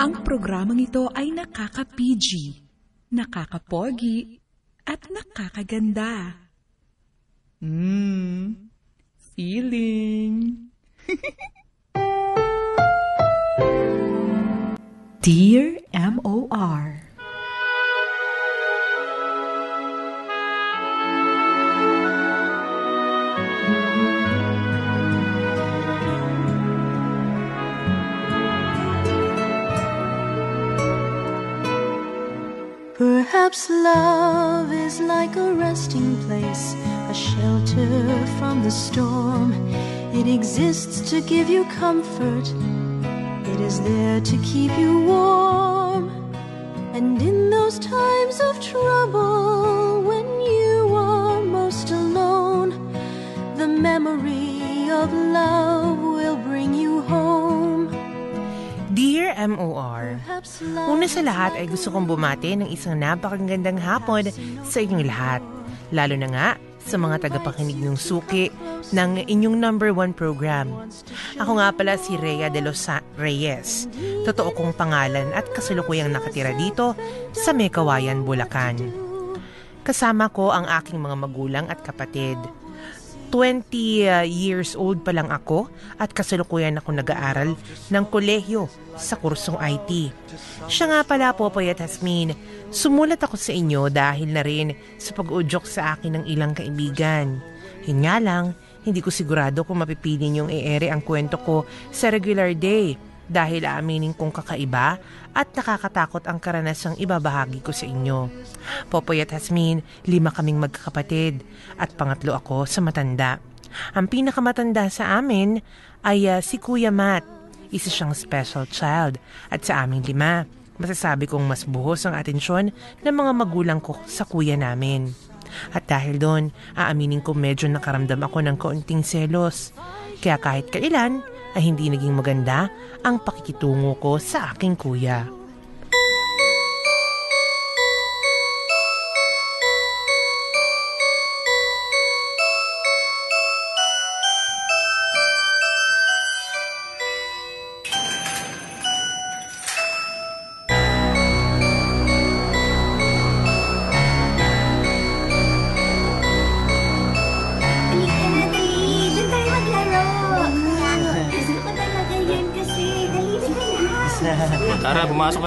Ang programang ito ay nakaka-PG, nakaka-pogi, at nakakaganda. Mmm, feeling. Dear M.O.R. Perhaps love is like a resting place, a shelter from the storm. It exists to give you comfort, it is there to keep you warm. And in those times of trouble, when you are most alone, the memory of love MOR, Una sa lahat ay gusto kong bumati ng isang napakagandang hapon sa inyong lahat. Lalo na nga sa mga tagapakinig ng suki ng inyong number one program. Ako nga pala si Rhea de los Reyes. Totoo kong pangalan at kasalukuyang nakatira dito sa Mekawayan, Bulacan. Kasama ko ang aking mga magulang at kapatid. 20 uh, years old pa lang ako at kasalukuyan ako nag-aaral ng kolehiyo sa kursong IT. Siya nga pala po Poyet Hasmin, sumulat ako sa inyo dahil na rin sa pag-udyok sa akin ng ilang kaibigan. Yun nga lang, hindi ko sigurado kung mapipili niyong i-ere ang kwento ko sa regular day dahil aaminin kong kakaiba at nakakatakot ang karanasang ibabahagi ko sa inyo. Popoy at Hasmin, lima kaming magkakapatid at pangatlo ako sa matanda. Ang pinakamatanda sa amin ay ah, si Kuya Matt. Isa siyang special child at sa aming lima, masasabi kong mas buhos ang atensyon ng mga magulang ko sa kuya namin. At dahil doon, aaminin ko medyo nakaramdam ako ng kaunting selos. Kaya kahit kailan ay hindi naging maganda ang pakikitungo ko sa aking kuya.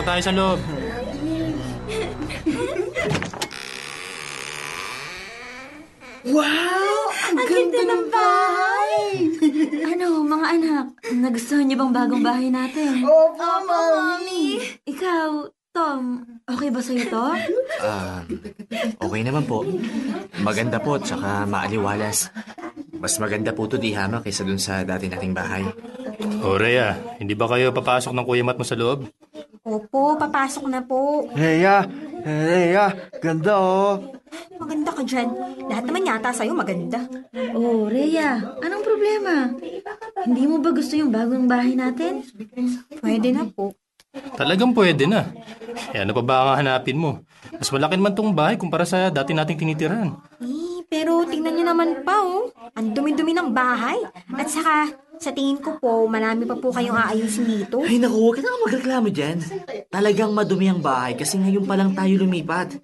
Na tayo sa loob. Wow! Ang, ganda, ng bahay! ano, mga anak, nagustuhan niyo bang bagong bahay natin? Opo, Mami. Ikaw, Tom, okay ba sa'yo to? Ah, okay naman po. Maganda po, tsaka maaliwalas. Mas maganda po to di hama kaysa dun sa dati nating bahay. O Rhea, hindi ba kayo papasok ng kuya mat mo sa loob? Opo, papasok na po. Rhea! Rhea! Ganda oh! Maganda ka dyan. Lahat naman yata sa'yo maganda. Oh, Rhea, anong problema? Hindi mo ba gusto yung bagong bahay natin? Pwede na po. Talagang pwede na. Eh ano pa ba ang hanapin mo? Mas malaki naman tong bahay kumpara sa dati nating tinitirahan. Eh, pero tingnan niyo naman pa, oh. Ang dumi-dumi ng bahay. At saka, sa tingin ko po, marami pa po kayong aayusin dito. Ay naku, huwag ka na magreklamo dyan. Talagang madumi ang bahay kasi ngayon pa lang tayo lumipat.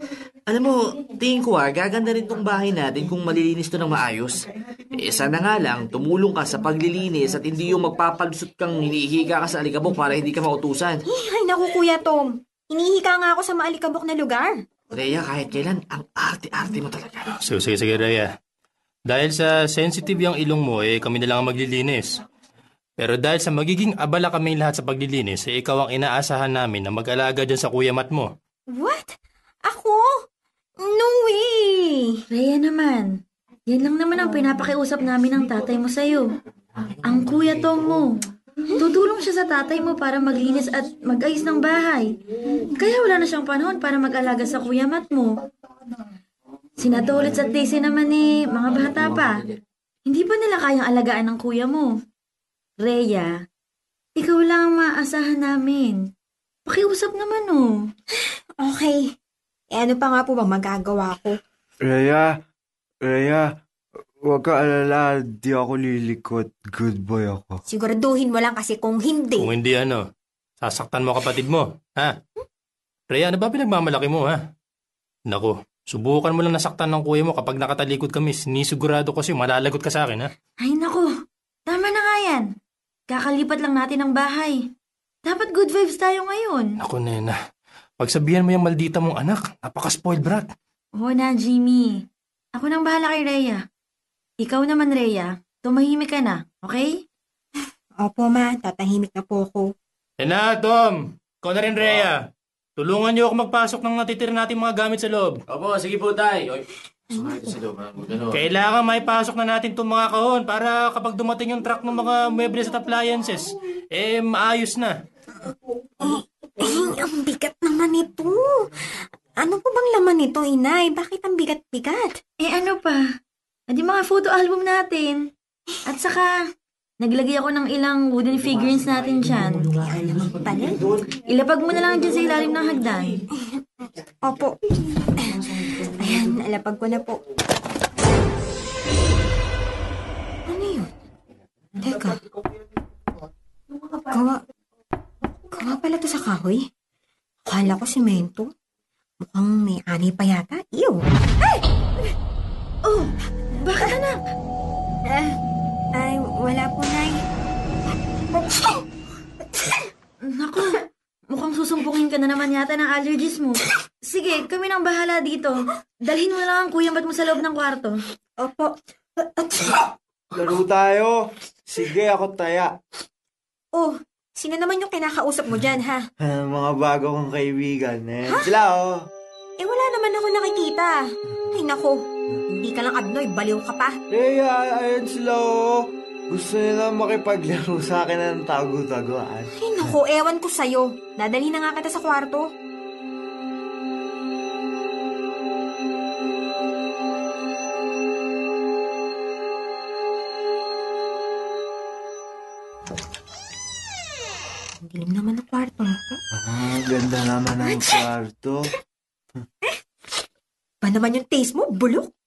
Alam mo, tingin ko ah, gaganda rin tong bahay natin kung malilinis to ng maayos. Eh, sana nga lang, tumulong ka sa paglilinis at hindi yung magpapalusot kang hinihiga ka sa alikabok para hindi ka mautusan. Eh, ay naku, Kuya Tom. Hinihika nga ako sa maalikabok na lugar. Rhea, kahit kailan, ang arte-arte mo talaga. So, sige, sige, Rhea. Dahil sa sensitive yung ilong mo, eh kami na lang ang maglilinis. Pero dahil sa magiging abala kami lahat sa paglilinis, eh ikaw ang inaasahan namin na mag-alaga dyan sa kuya mat mo. What? Ako? No way! Rhea naman, yan lang naman ang pinapakiusap namin ng tatay mo sa'yo. Ang kuya Tom mo. Tutulong siya sa tatay mo para maglinis at mag-ayos ng bahay. Kaya wala na siyang panahon para mag-alaga sa kuya mat mo. Sina Tolitz at Daisy naman eh, mga bata pa. Hindi ba nila kayang alagaan ng kuya mo? Rhea, ikaw lang ang maaasahan namin. Pakiusap naman oh. Okay. Eh ano pa nga po bang magagawa ko? Rhea! Rhea! Huwag ka alala, di ako lilikot. Good boy ako. Siguraduhin mo lang kasi kung hindi. Kung hindi ano, Sasaktan mo kapatid mo, ha? Rhea, ano ba pinagmamalaki mo, ha? Nako, subukan mo lang nasaktan ng kuya mo kapag nakatalikod kami. Sinisigurado ko kasi malalagot ka sa akin, ha? Ay nako, tama na nga yan. Kakalipat lang natin ng bahay. Dapat good vibes tayo ngayon. Ako, nena. Pagsabihan mo yung maldita mong anak, napaka-spoiled brat. Oo na, Jimmy. Ako nang bahala kay Rhea. Ikaw naman, Rhea. Tumahimik ka na, okay? Opo, ma. Tatahimik na po ako. Nena, Tom! Ikaw na rin, Rhea. Tulungan niyo ako magpasok ng natitira nating mga gamit sa loob. Opo, sige po, tay. Oy, sumakay sa loob, ha? Ganun. Kailangan may pasok na natin itong mga kahon para kapag dumating yung truck ng mga muebles at appliances, eh maayos na. Eh, ang bigat naman ito. Ano po bang laman nito, inay? Bakit ang bigat-bigat? Eh ano pa? Adi mga photo album natin. At saka, naglagay ako ng ilang wooden figurines natin dyan. Pala? Ilapag mo na lang dyan sa ilalim ng hagdan. Opo. Ayan, alapag ko na po. Ano yun? Teka. Gawa. Gawa pala to sa kahoy. Akala ko simento. Mukhang may ani pa yata. Ew! Oh, bakit anak? Ah, ay, wala po, Nay. Naku, mukhang susumpukin ka na naman yata ng allergies mo. Sige, kami nang bahala dito. Dalhin mo na lang ang kuya mo sa loob ng kwarto. Opo. Laro tayo. Sige, ako taya. Oh, sino naman yung kinakausap mo dyan, ha? Ah, mga bago kong kaibigan. Eh, sila oh. Eh, wala naman ako nakikita. Ay, nako. Hindi ka lang abnoy, baliw ka pa. Rhea, ayan sila oh. Gusto nila makipaglaro sa akin ng tago-taguan. Ay, nako, ewan ko sa'yo. Dadali na nga kita sa kwarto. Ang dilim naman ng kwarto. Ah, ganda naman ng kwarto. Ba naman yung taste mo? Bulok?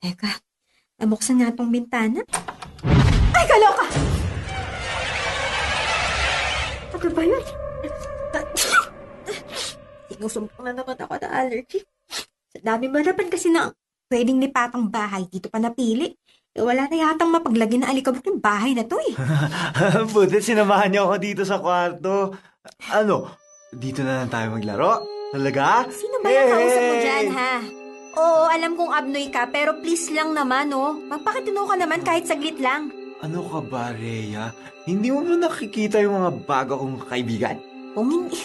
Teka, nabuksan nga tong bintana. Ay, kaloka! Ano ba yun? Sinusumpong na naman ako na allergy. Sa dami marapan kasi na pwedeng lipatang bahay dito pa napili. Eh, wala na yatang mapaglagay na alikabok yung bahay na to eh. Buti sinamahan niyo ako dito sa kwarto. Ano, dito na lang tayo maglaro? Talaga? Sino ba yung kausap mo Hey! dyan, ha? Oo, alam kong abnoy ka, pero please lang naman, oh. Magpakatino ka naman kahit saglit lang. Ano ka ba, Rhea? Hindi mo ba nakikita yung mga bago kong kaibigan? Kung hindi...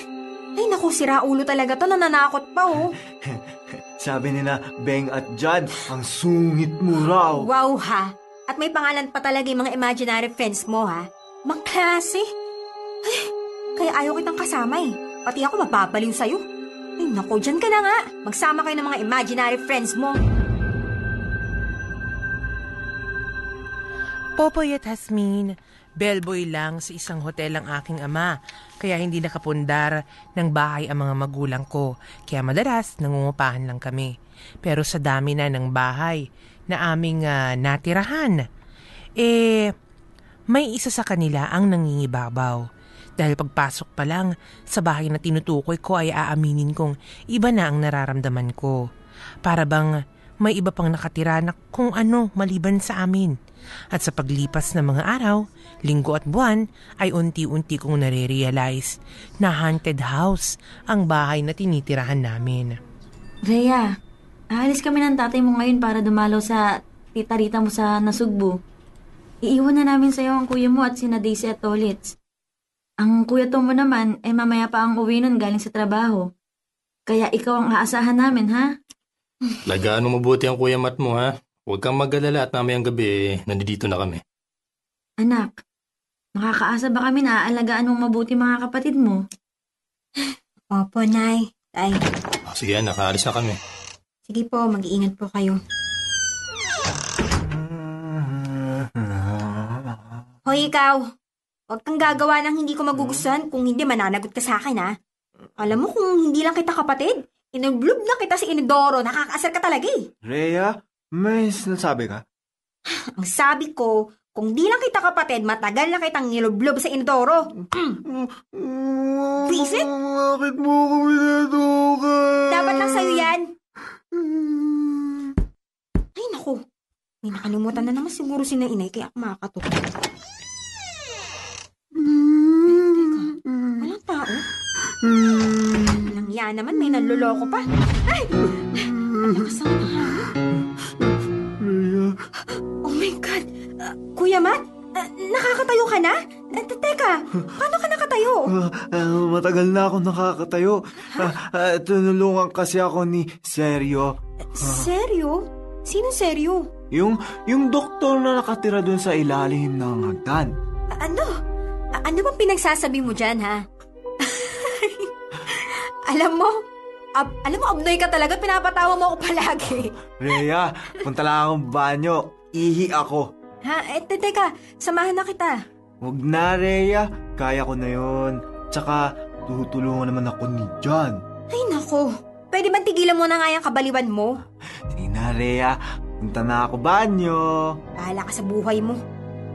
Ay, naku, sira ulo talaga to. Nananakot pa, oh. Sabi nila, Beng at John, ang sungit mo raw. Wow, ha? At may pangalan pa talaga yung mga imaginary friends mo, ha? Magklase. Ay, kaya ayaw kitang kasama, eh. Pati ako mababaliw sa'yo. Ay, naku, dyan ka na nga. Magsama kayo ng mga imaginary friends mo. Popoy at Hasmin, bellboy lang sa isang hotel ang aking ama, kaya hindi nakapundar ng bahay ang mga magulang ko, kaya madalas nangungupahan lang kami. Pero sa dami na ng bahay na aming ah, natirahan, eh, may isa sa kanila ang nangingibabaw. Dahil pagpasok pa lang sa bahay na tinutukoy ko ay aaminin kong iba na ang nararamdaman ko. Para bang may iba pang nakatira na kung ano maliban sa amin. At sa paglipas ng mga araw, linggo at buwan, ay unti-unti kong nare-realize na haunted house ang bahay na tinitirahan namin. Rhea, aalis kami ng tatay mo ngayon para dumalaw sa tita Rita mo sa Nasugbu. Iiwan na namin sa'yo ang kuya mo at sina Daisy at Tolits. Ang kuya to mo naman, eh mamaya pa ang uwi nun galing sa trabaho. Kaya ikaw ang aasahan namin, ha? Lagaan mo mabuti ang kuya mat mo, ha? Huwag kang mag-alala at mamayang gabi, eh, nandito na kami. Anak, makakaasa ba kami na aalagaan mong mabuti mga kapatid mo? Opo, Nay. Tay, Sige, nakaalis na kami. sige po, mag-iingat po kayo. Hoy, ikaw. Huwag kang gagawa ng hindi ko magugustuhan kung hindi mananagot ka sa akin, ha? Alam mo kung hindi lang kita kapatid, inublob na kita si Inidoro, nakakaasar ka talaga eh. Rhea, may sinasabi ka? Ang sabi ko, Kung di lang kita kapatid, matagal na kitang nilublob sa inodoro. Visit? Bakit mo ako minatukan? Dapat lang sa'yo yan. Ay, naku. May nakalimutan na naman siguro si na inay, kaya ako makakatok. Teka, walang tao. Walang yan naman, may nanluloko pa. Ay! Ang lakas naman ng hangin. Rhea, Oh my God! Ah, Kuya Matt? Ah, nakakatayo ka na? Te- teka, paano ka nakatayo? ah, ah, matagal na ako nakakatayo. Ah, ah, tunulungan kasi ako ni Seryo. Seryo? Sino seryo? Yung, yung doktor na nakatira dun sa ilalim ng hagdan. Ano? Ano bang pinagsasabi mo dyan, ha? alam mo, ab- alam mo, abnoy ka talaga, pinapatawa mo ako palagi. Rhea, punta lang akong banyo. Ihi ako. Ha? Eh, te- teka, samahan na kita. Huwag na, Rhea. Kaya ko na yun. Tsaka, tutulungan naman ako ni John. Ay, nako. Pwede bang tigilan mo na nga yung kabaliwan mo? Sige na, Rhea. Punta na ako banyo. Bahala ka sa buhay mo.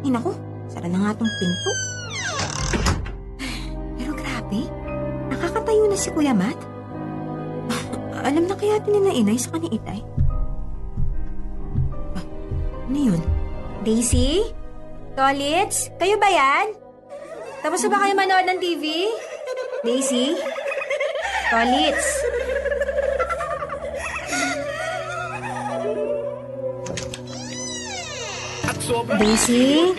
Ay, nako. Sara na nga tong pinto. Grabe. Nakakatayo na si Kuya Matt. Alam na kaya din na inay sa kani itay. Ah, ano yun? Daisy? Tolits? Kayo ba yan? Tapos na ba kayo manood ng TV? Daisy? Tolits? Daisy?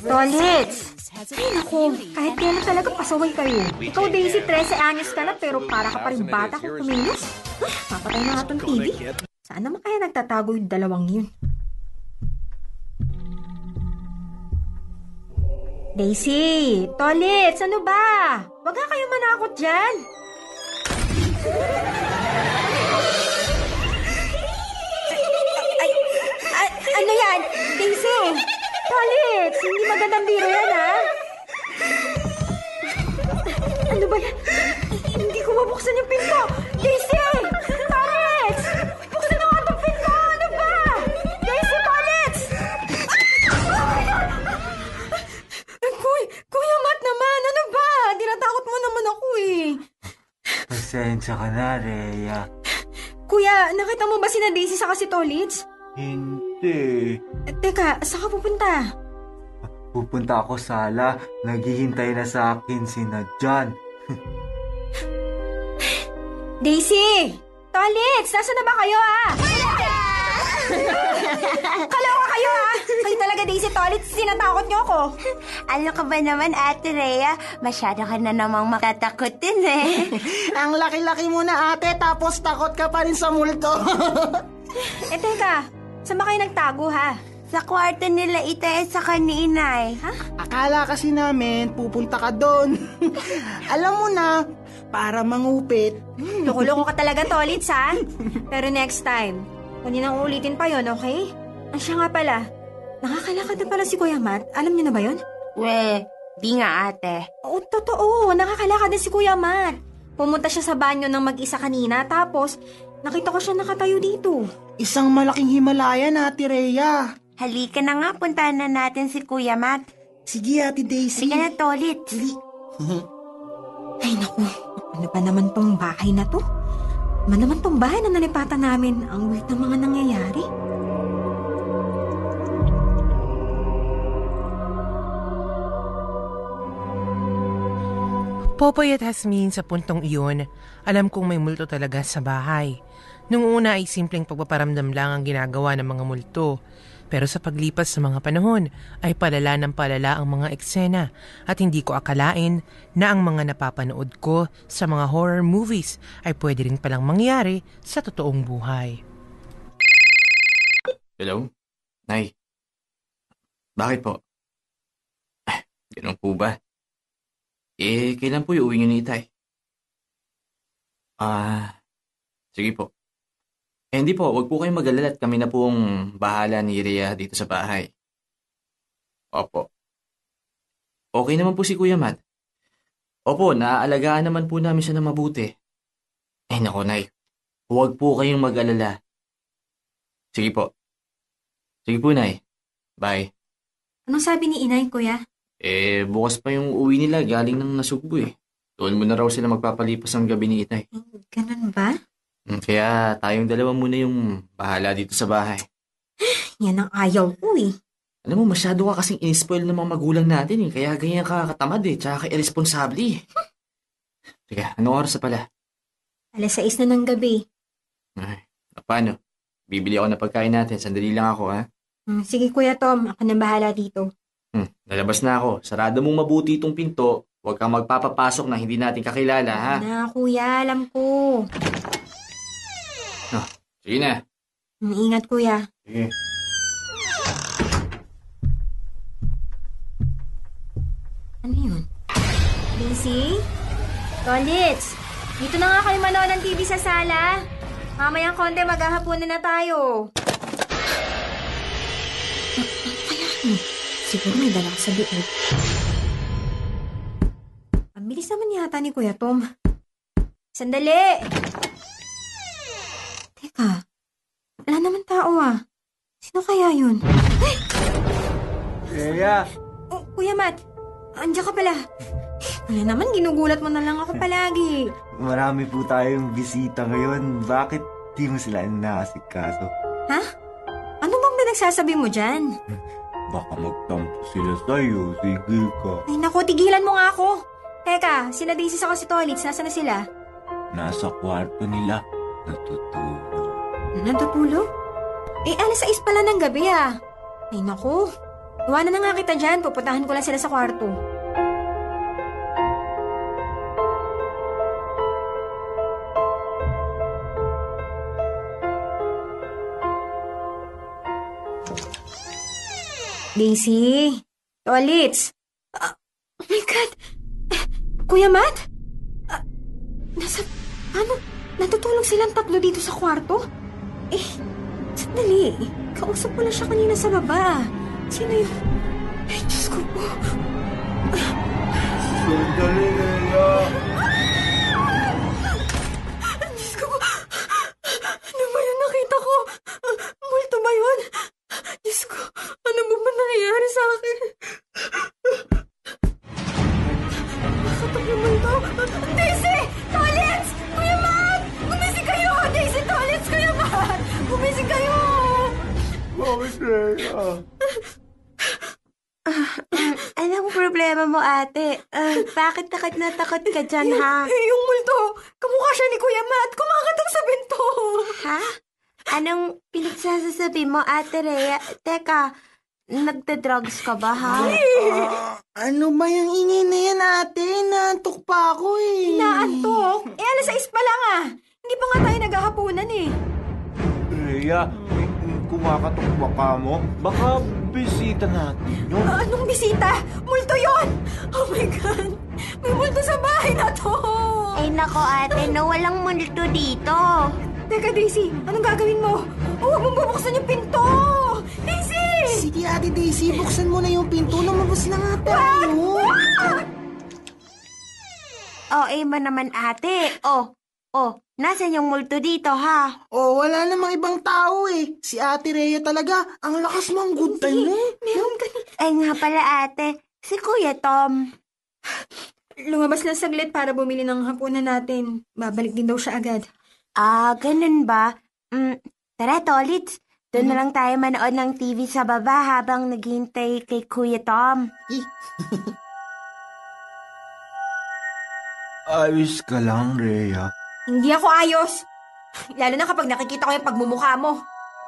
Tolits? Ay, naku. Kahit kailan talaga pasaway kayo. Ikaw, Daisy, 13 anyos ka na pero para ka pa rin bata kung kumilos. Huh, Papatay na nga tong TV. Saan naman kaya nagtatago yung dalawang yun? Daisy! Tolits! Ano ba? Huwag nga kayo manakot dyan! Ay, ano yan? Daisy! Tolits! Hindi magandang biro yan, ha? Ano ba yan? Hindi ko mabuksan yung pinto! Daisy! Tolits! Buksan mo nga itong pinto! Ano ba? Daisy, Tolits! Kuy, Kuya Matt naman! Ano ba? Dinatakot mo naman ako eh. Pasensya ka na, Rhea. Kuya, nakita mo ba si na Daisy sa si Tolits? Hindi. Eh, teka, saan ka pupunta? Pupunta ako sala. Naghihintay na sa akin si na John. Daisy! Tolits! Nasaan na ba kayo, ah? Kaloka kayo, ah! Kayo talaga, Daisy Tolits. Sinatakot niyo ako. Ano ka ba naman, Ate Rhea? Masyado ka na namang makatakotin eh. Ang laki-laki mo na ate, tapos takot ka pa rin sa multo. Eh, teka. Saan ba kayo nagtago, ha? Sa kwarto nila Itay at saka ni Inay. Akala kasi namin, pupunta ka doon. Alam mo na, para mangupit. Loko-loko ka talaga, Tolits, ha? Pero next time, niyo nang ulitin pa yon, okay? Ang siya nga pala, nakakalakad na pala si Kuya Matt. Alam niyo na ba yon? We, di nga ate. Oo, totoo. Nakakalakad na si Kuya Matt. Pumunta siya sa banyo ng mag-isa kanina, tapos nakita ko siya nakatayo dito. Isang malaking Himalaya na, Rhea. Halika na nga, puntahan na natin si Kuya Matt. Sige, Ate Daisy. Halika na, Tolit. Ay, naku. Ano ba naman tong bahay na to? Ano naman tong bahay na nalipatan namin? Ang weird ng mga nangyayari. Popoy at Hasmin sa puntong iyon, alam kong may multo talaga sa bahay. Nung una ay simpleng pagpaparamdam lang ang ginagawa ng mga multo. Pero sa paglipas sa mga panahon ay palala ng palala ang mga eksena at hindi ko akalain na ang mga napapanood ko sa mga horror movies ay pwede rin palang mangyari sa totoong buhay. Hello? Nay? Bakit po? Ah, Ganun po ba? Eh, kailan po yung uwi niyo ni Itay? Ah, sige po. Eh, hindi po, wag po kayong mag-alala at kami na po ang bahala ni Rhea dito sa bahay. Opo. Okay naman po si Kuya Matt. Opo, naaalagaan naman po namin siya na mabuti. Eh, nako, Nay. Huwag po kayong mag-alala. Sige po. Sige po, Nay. Bye. Anong sabi ni inay, kuya? Eh, bukas pa yung uwi nila galing ng nasugbo eh. Doon mo na raw sila magpapalipas ang gabi ni Itay. Ganun ba? Hmm, Kaya tayong dalawa muna yung bahala dito sa bahay. Yan ang ayaw ko eh. Alam mo, masyado ka kasing inispoil ng mga magulang natin eh. Kaya ganyan ka katamad eh. Tsaka ka irresponsable eh. Teka, anong oras na pala? Alas 6 na ng gabi. Ay, paano? Bibili ako ng pagkain natin. Sandali lang ako ha. Hmm, sige, Kuya Tom. Ako nang bahala dito. Hmm, lalabas na ako. Sarado mong mabuti itong pinto. Huwag kang magpapapasok na hindi natin kakilala ha. Na, Kuya. Alam ko. Sige na. Ingat, Kuya. Sige. Ano yun? Daisy? Tolits! Dito na nga kayo manood ng TV sa sala. Mamayang konti maghahaponan na tayo. Kaya ano? Siguro may dala sa loob. Ang bilis naman yata ni Kuya Tom. Sandali! Teka, wala naman tao ah. Sino kaya yun? Rhea, Oh, Kuya Matt, andiyan ka pala. Wala naman, ginugulat mo na lang ako palagi. marami po tayong bisita ngayon. Bakit di mo sila inaasikaso? Ha? Ano bang pinagsasabi mo dyan? Baka magtampo sila sa'yo. Sige ka. Ay nako, tigilan mo nga ako. Teka, sina Daisy sa si Tolits, nasa na sila? Nasa kwarto nila. Natutulog. Natutulog? Eh, alas 6 pala ng gabi ah. Ay nako, iwanan na nga kita dyan, pupuntahan ko lang sila sa kwarto. Daisy! Tolits! Ah, oh my God! Eh, Kuya Matt? Ah, nasa... Ano? Natutulog silang tatlo dito sa kwarto? Eh, sandali. Kausap ko na siya kanina sa baba. Sino yun? Ay, Diyos ko po. Sandali, Rhea. Diyos ko po. Ano ba yung nakita ko? Multo ba yun? Diyos ko, ano ba ba nangyayari sa akin? Nakatok yung multo. Daisy! Tolets! Kuya Matt! Gumising kayo! Daisy, Tolets! Kuya Matt! Gumising kayo! Bakit, Rhea? Anong problema mo, ate? Ah, bakit takot na takot ka dyan, ha? Eh, yung multo, kamukha siya ni Kuya Matt. Kumakatok sa binto. Ha? Anong pinagsasasabi mo, ate Rhea? Teka, nagda-drugs ka ba, ha? Ano ba yung ingay na yan, ate? Naantok pa ako eh. Naantok? Eh, alas 6 pa lang ah. Hindi pa nga tayo naghahaponan eh. Rhea, eh, kumakatok ba ka mo? Baka bisita natin yun. Ah, Anong bisita? Multo yon! Oh my God! May multo sa bahay na to! Ay, nako, ate, no, walang multo dito. Teka, Daisy, anong gagawin mo? Oh, huwag mong bubuksan yung pinto! Daisy! Sige, ate Daisy, buksan mo na yung pinto. Lumabas na nga tayo. Oh, eh ba naman, ate? Oh, oh, nasan yung multo dito, ha? Oh, wala namang ibang tao eh. Si ate Rhea talaga. Ang lakas mo, ang good time mo. Meron ka Ay nga pala, ate, si Kuya Tom. Lumabas lang saglit para bumili ng hapunan natin. Babalik din daw siya agad. Ah, ganun ba? Mm, tara, Tolits. Doon na lang tayo manood ng TV sa baba habang naghihintay kay Kuya Tom. Ayos ka lang, Rhea. Hindi ako ayos. Lalo na kapag nakikita ko yung pagmumukha mo.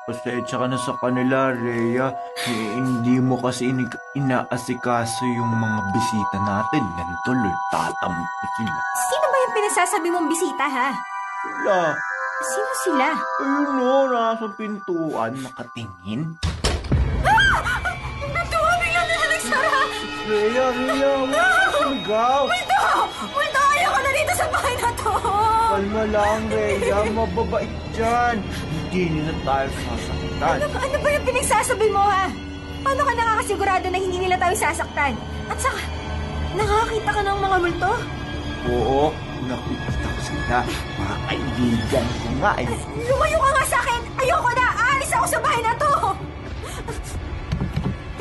Pasensya ka na sa kanila, Rhea. Eh, hindi mo kasi ini- inaasikaso yung mga bisita natin. Yan tuloy, tatampo sila. Sino ba yung pinagsasabi mong bisita, ha? Sila, Sino sila? ayun o, nasa pintuan, nakatingin. Natuwa, bigla na siya nagsara! Rhea, Rhea, huwag ka sumigaw. Multo! Multo! Ayoko na dito sa bahay na to! Kalma lang, Rhea, mababait dyan. Hindi nila tayo sasaktan. Ano, ano ba yung pinagsasabi mo, ha? Paano ka nakakasigurado na hindi nila tayo sasaktan? At saka, nakakita ka ng mga multo? Oo, nakikita ko sila. Mga kaibigan ko nga eh. Lumayo ka nga sa akin! Ayoko na! Aalis ako sa bahay na to!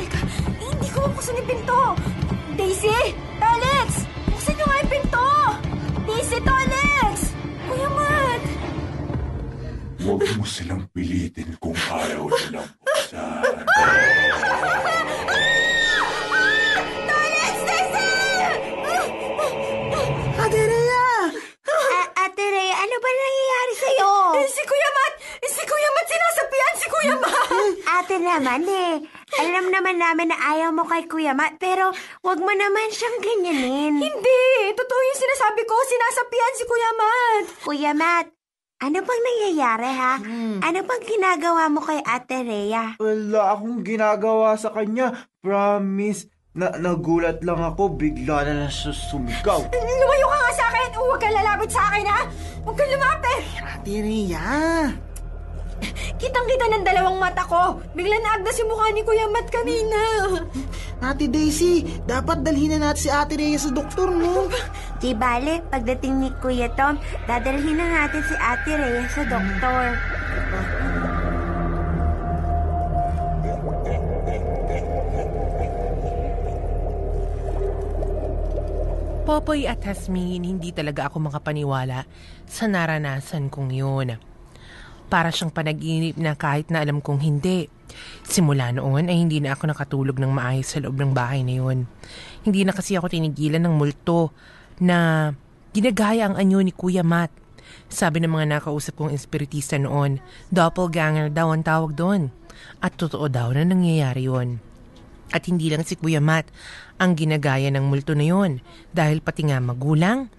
Teka, hindi ko ko buksan yung pinto! Daisy! Alex! Buksan nyo nga yung pinto! Daisy to Alex! Kuya Matt! Huwag mo silang pilitin kung ayaw nilang buksan. Alex! Daisy! Ate Rhea! Ate Rhea, ano ba nangyayari sa'yo? Eh, si Kuya Matt! Eh, si Kuya Matt! Sinasapian si Kuya Matt! Ate naman eh. Alam naman namin na ayaw mo kay Kuya Matt, pero wag mo naman siyang ganyanin. Hindi! Totoo yung sinasabi ko. Sinasapian si Kuya Matt! Kuya Matt, ano bang nangyayari ha? Ano bang ginagawa mo kay Ate Rhea? Wala akong ginagawa sa kanya. Promise. Na nagulat lang ako, bigla na lang siya sumigaw. Lumayo ka nga sa akin! Huwag kang lalapit sa akin, ha? Huwag kang lumapit! Ate Rhea! Kitang-kita ng dalawang mata ko. Bigla naagdas yung mukha ni Kuya Matt kanina. Ate Daisy, dapat dalhin na natin si Ate Rhea sa doktor, no? Di bale, pagdating ni Kuya Tom, dadalhin na natin si Ate Rhea sa doktor. Popoy at Hasmin, hindi talaga ako makapaniwala sa naranasan kong yun. Para siyang panaginip na kahit na alam kong hindi. Simula noon ay hindi na ako nakatulog ng maayos sa loob ng bahay na yun. Hindi na kasi ako tinigilan ng multo na ginagaya ang anyo ni Kuya Matt. Sabi ng mga nakausap kong espiritista noon, doppelganger daw ang tawag doon. At totoo daw na nangyayari yun. At hindi lang si Kuya Matt ang ginagaya ng multo na yon dahil pati nga magulang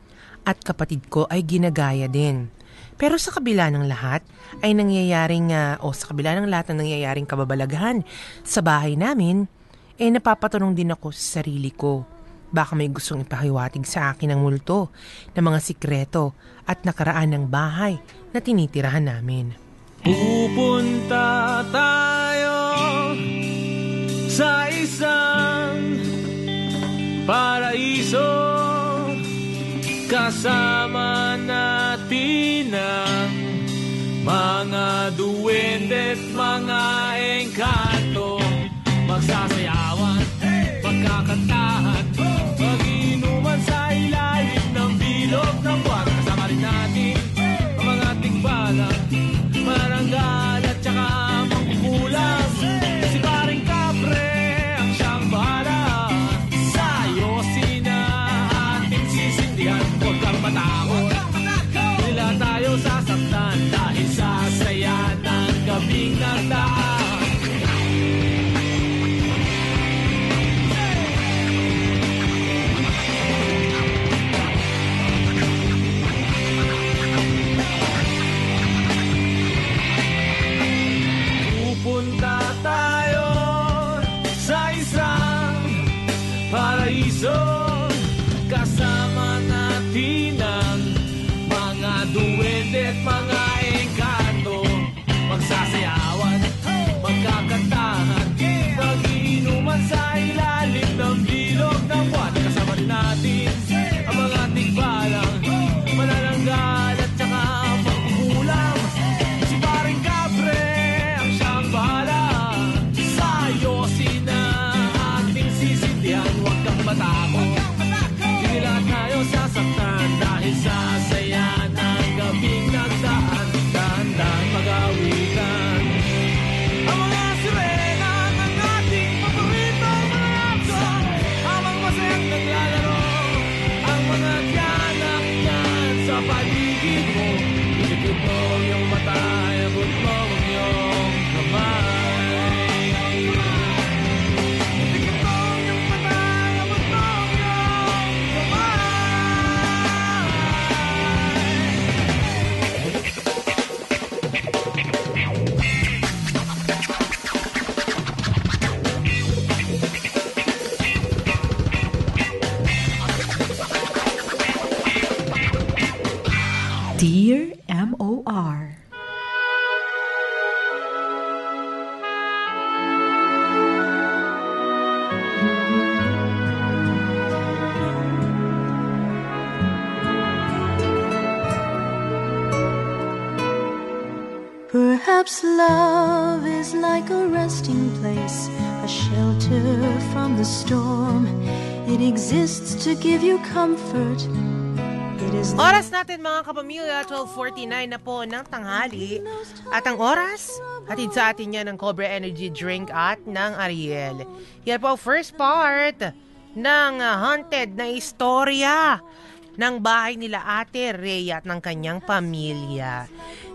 at kapatid ko ay ginagaya din. Pero sa kabila ng lahat ay nangyayaring uh, o sa kabila ng lahat ng nangyayaring kababalaghan sa bahay namin, eh napapatanong din ako sa sarili ko. Baka may gustong ipahiwatig sa akin ng multo ng mga sikreto at nakaraan ng bahay na tinitirahan namin. Pupunta tayo sa isang paraiso Kasama natin ang mga duwende't mga engkanto Magsasayawan, magkakantahan to give you comfort. Oras natin mga kapamilya, 12.49 na po ng tanghali. At ang oras, hatid sa atin yan ng Cobra Energy Drink at ng Ariel. Yan po first part ng uh, haunted na istorya ng bahay nila Ate Rhea at ng kanyang pamilya.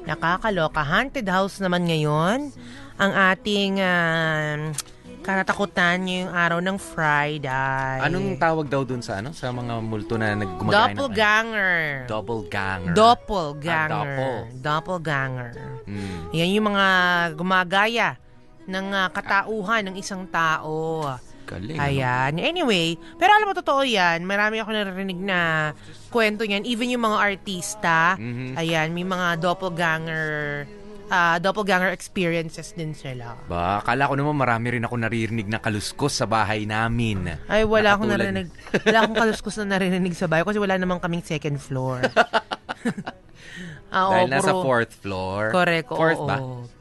Nakakaloka. Haunted house naman ngayon ang ating uh, katatakutan ngayong araw ng Friday. Anong tawag daw dun sa ano? Sa mga multo na naggumagaya ng... Doppelganger. Doppelganger. Doppelganger. Ah, doppel. Doppelganger. Mm. Yan yung mga gumagaya ng ah, katauhan ng isang tao. Galing. Ayan. Anyway, pero alam mo, totoo yan. Marami ako naririnig na kwento niyan. Even yung mga artista, Mhm. ayan, may mga doppelganger, ah, doppelganger experiences din sila. Ba, akala ko naman marami rin ako naririnig na kaluskos sa bahay namin. Ay, wala akong Nakatulad- narinig. Wala akong kaluskos na naririnig sa bahay kasi wala namang kaming second floor. Ah, oo, Dahil nasa puro- fourth floor. Correct, oo. Fourth ba?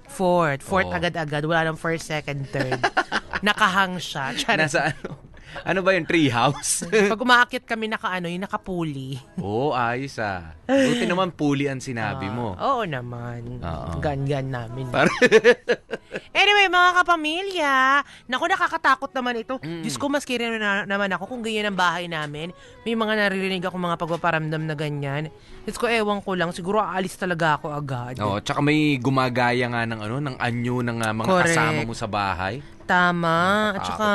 Fourth. Fourth Oo. agad-agad. Wala nang first, second, third. Nakahang siya. Charing. Nasa ano? Ano ba yung tree house? Pag umaakit kami naka ano, yung nakapuli. Oo, ayos ah. Buti naman puli ang sinabi mo. Oo naman. Oo. Gan-gan namin. Par- anyway, mga kapamilya, naku, nakakatakot naman ito. Mm. Diyos ko, maski rin na, naman ako kung ganyan ang bahay namin. May mga naririnig ako mga pagpaparamdam na ganyan. Diyos ko, ewan ko lang. Siguro aalis talaga ako agad. Oo, tsaka may gumagaya nga ng ano, ng anyo ng ah, mga Correct. kasama mo sa bahay. Tama. At saka,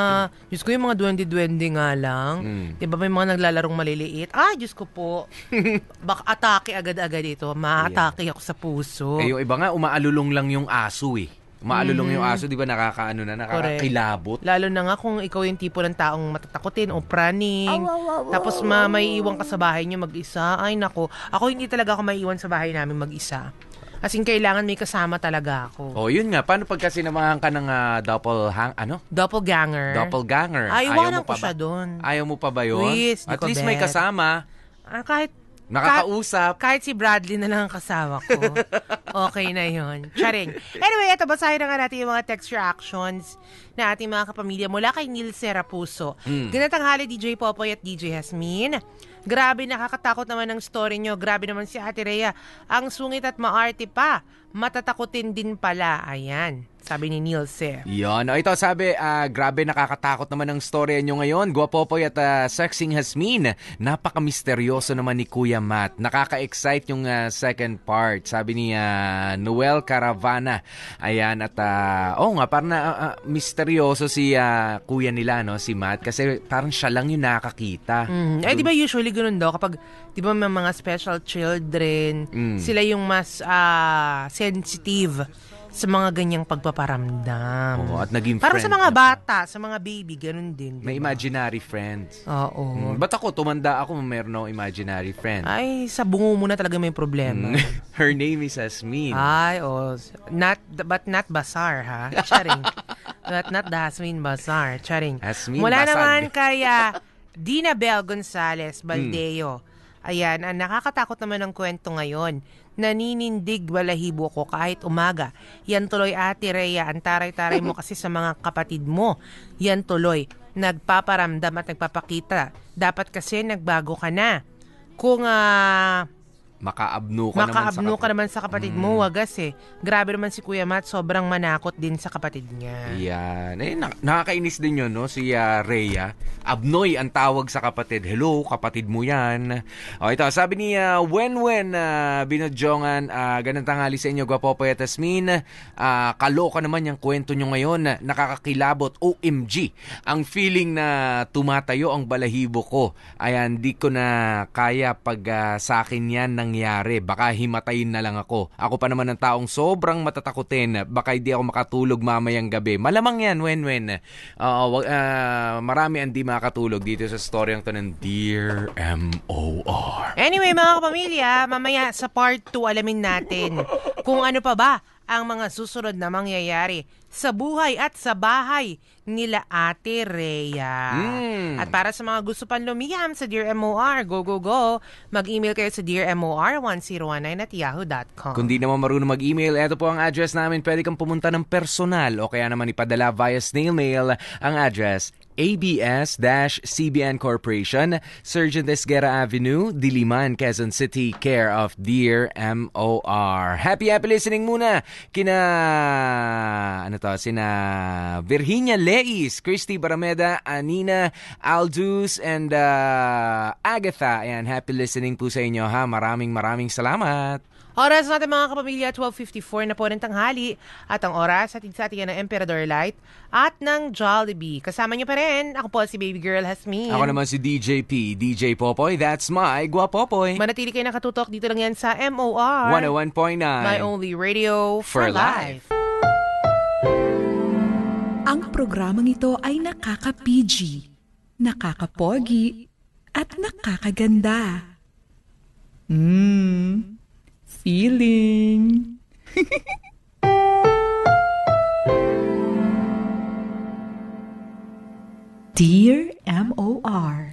Diyos ko, yung mga duwende-duwende nga lang. Mm. Di ba may mga naglalarong maliliit? Ah, Diyos ko po. Baka atake agad-agad ito. Ma-atake ako sa puso. Eh, yung iba nga, umaalulong lang yung aso eh. Umaalulong yung aso, di ba nakakaano na, nakakakilabot. Lalo na nga kung ikaw yung tipo ng taong matatakotin o praning. Tapos ma may iwan ka sa bahay niyo mag-isa. Ay nako. Ako hindi talaga ako maiiwan sa bahay namin mag-isa. Kasi kailangan may kasama talaga ako. Oh, yun nga. Paano pagka sinamahan ka ng ah, doppelhang, ano? Doppelganger. Doppelganger. Ay, Ayaw mo pa ba? siya doon. Ayaw mo pa ba yun? Please, At least may bet. kasama. Ah, kahit Nakakausap. Kahit si Bradley na lang ang kasama ko. okay na yon. Charing. Anyway, ito, basahin na nga natin yung mga text reactions na ating mga kapamilya mula kay Neil Serapuso. Mm. Ganatang hali, DJ Popoy at DJ Hasmin. Grabe, nakakatakot naman ang story nyo. Grabe naman si Ate Rhea. Ang sungit at maarte pa. Matatakotin din pala. Ayan, sabi ni Neil Ser. Yon. O ito, sabi, ah, grabe nakakatakot naman ang storya nyo ngayon. Guwapopoy at ah, sexing Hasmin. Napaka-misteryoso naman ni Kuya Matt. Nakaka-excite yung ah, second part. Sabi ni ah, Noel Caravana. Ayan, at ah, oh nga, parang ah, ah, misteryoso si ah, Kuya nila, no, si Matt. Kasi parang siya lang yung nakakita. Mm. Eh, di ba usually ganun daw kapag, di ba may mga special children, Mm. sila yung mas ah, sensitive sa mga ganyang pagpaparamdam. Oo, at naging Parang sa friend mga na- bata, sa mga baby, ganun din. May imaginary friends. Oo. Mm, ba't ako, tumanda ako, meron akong imaginary friend. Ay, sa bungo mo na talaga may problema. Mm. Her name is Asmin. Ay, oh. Not, but not Basar, ha? Charing. but not the Hasmin Basar. Charing. Hasmin Mula Basag. naman kay ah, Dina Bel Gonzalez Baldeo. Ayan, ang nakakatakot naman ng kwento ngayon. Naninindig balahibo ko kahit umaga. Yan tuloy ate Rhea, ang taray-taray mo kasi sa mga kapatid mo. Yan tuloy, nagpaparamdam at nagpapakita. Dapat kasi nagbago ka na. Kung ah, Makaabno ka naman sa Makaabno ka naman sa kapatid mo, Mm. wagas eh. Grabe naman si Kuya Matt, sobrang manakot din sa kapatid niya. Yan. Eh, na- nakakainis din yun, no? Si ah, Rhea. Abnoy ang tawag sa kapatid. Hello, kapatid mo yan. O, ito, sabi ni uh, Wenwen uh, Binodjongan, uh, ganang tanghali sa inyo, Gwapopoy at Asmin. Ah, kaloka naman yung kwento nyo ngayon. Nakakakilabot, OMG. Ang feeling na tumatayo ang balahibo ko. Ayan, di ko na kaya pag ah, sa akin yan nangyari. Baka himatayin na lang ako. Ako pa naman ang taong sobrang matatakutin. Baka hindi ako makatulog mamayang gabi. Malamang yan, Wenwen. Wag- ah, marami ang di makatulog dito sa storyang to ng Dear M.O.R. Anyway, mga kapamilya, mamaya sa part 2 alamin natin kung ano pa ba ang mga susunod na mangyayari sa buhay at sa bahay nila Ate Rhea. Mm. At para sa mga gusto pang lumiham sa Dear MOR, go, go, go, mag-email kayo sa dearmor1019 at yahoo.com. Kung di naman marunong mag-email, ito po ang address namin. Pwede kang pumunta ng personal o kaya naman ipadala via snail mail ang address ABS-CBN Corporation, Surgeon Esguerra Avenue, Diliman, Quezon City, care of Dear MOR. Happy, happy listening muna kina, ano to, sina Virginia Leis, Christy Barameda, Anina Aldus, and uh, Agatha. Ayan, happy listening po sa inyo ha. Maraming maraming salamat. Oras natin mga kapamilya, 12.54 na po ng tanghali at ang oras at sa atin ng Emperador Light at ng Jollibee. Kasama niyo pa rin, ako po si Baby Girl Hasmin. Ako naman si DJ P, DJ Popoy. That's my Guapopoy. Manatili kayo nakatutok dito lang yan sa MOR. 101.9. My only radio for, For life. Ang programang ito ay nakaka-PG, nakaka-pogi, at nakakaganda. Mmm, feeling. Dear M.O.R.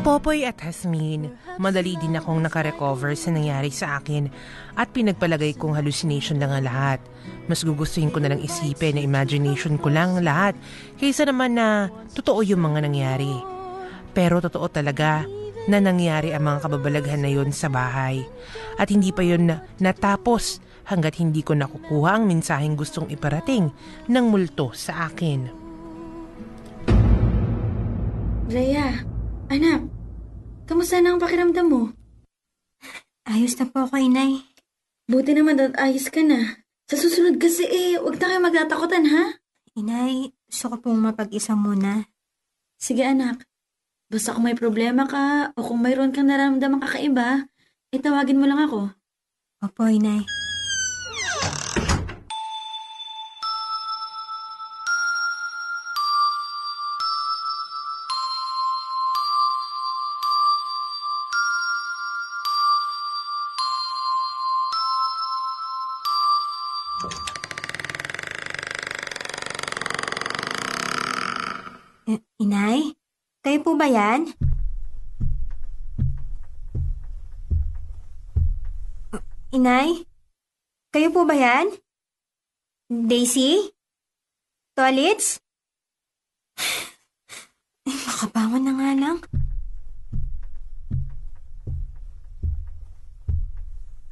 Popoy at Hasmin, madali din akong nakarecover sa nangyari sa akin at pinagpalagay kong hallucination lang ang lahat. Mas gugustuhin ko na lang isipin na imagination ko lang ang lahat kaysa naman na totoo yung mga nangyari. Pero totoo talaga na nangyari ang mga kababalaghan na yon sa bahay. At hindi pa na- natapos hanggat hindi ko nakukuha ang mensaheng gustong iparating ng multo sa akin. Rhea, anak, kamusta na ang pakiramdam mo? Ayos na po ako, inay. Buti naman at ayos ka na. Sa susunod kasi eh, huwag na kayo magtatakutan ha? Inay, gusto ko pong mapag-isa muna. Sige anak, basta kung may problema ka o kung mayroon kang nararamdamang kakaiba, eh tawagin mo lang ako. Opo, inay. Ba yan? Uh, Inay? Kayo po ba yan? Daisy? Toilets? Ay, makabangon na nga lang.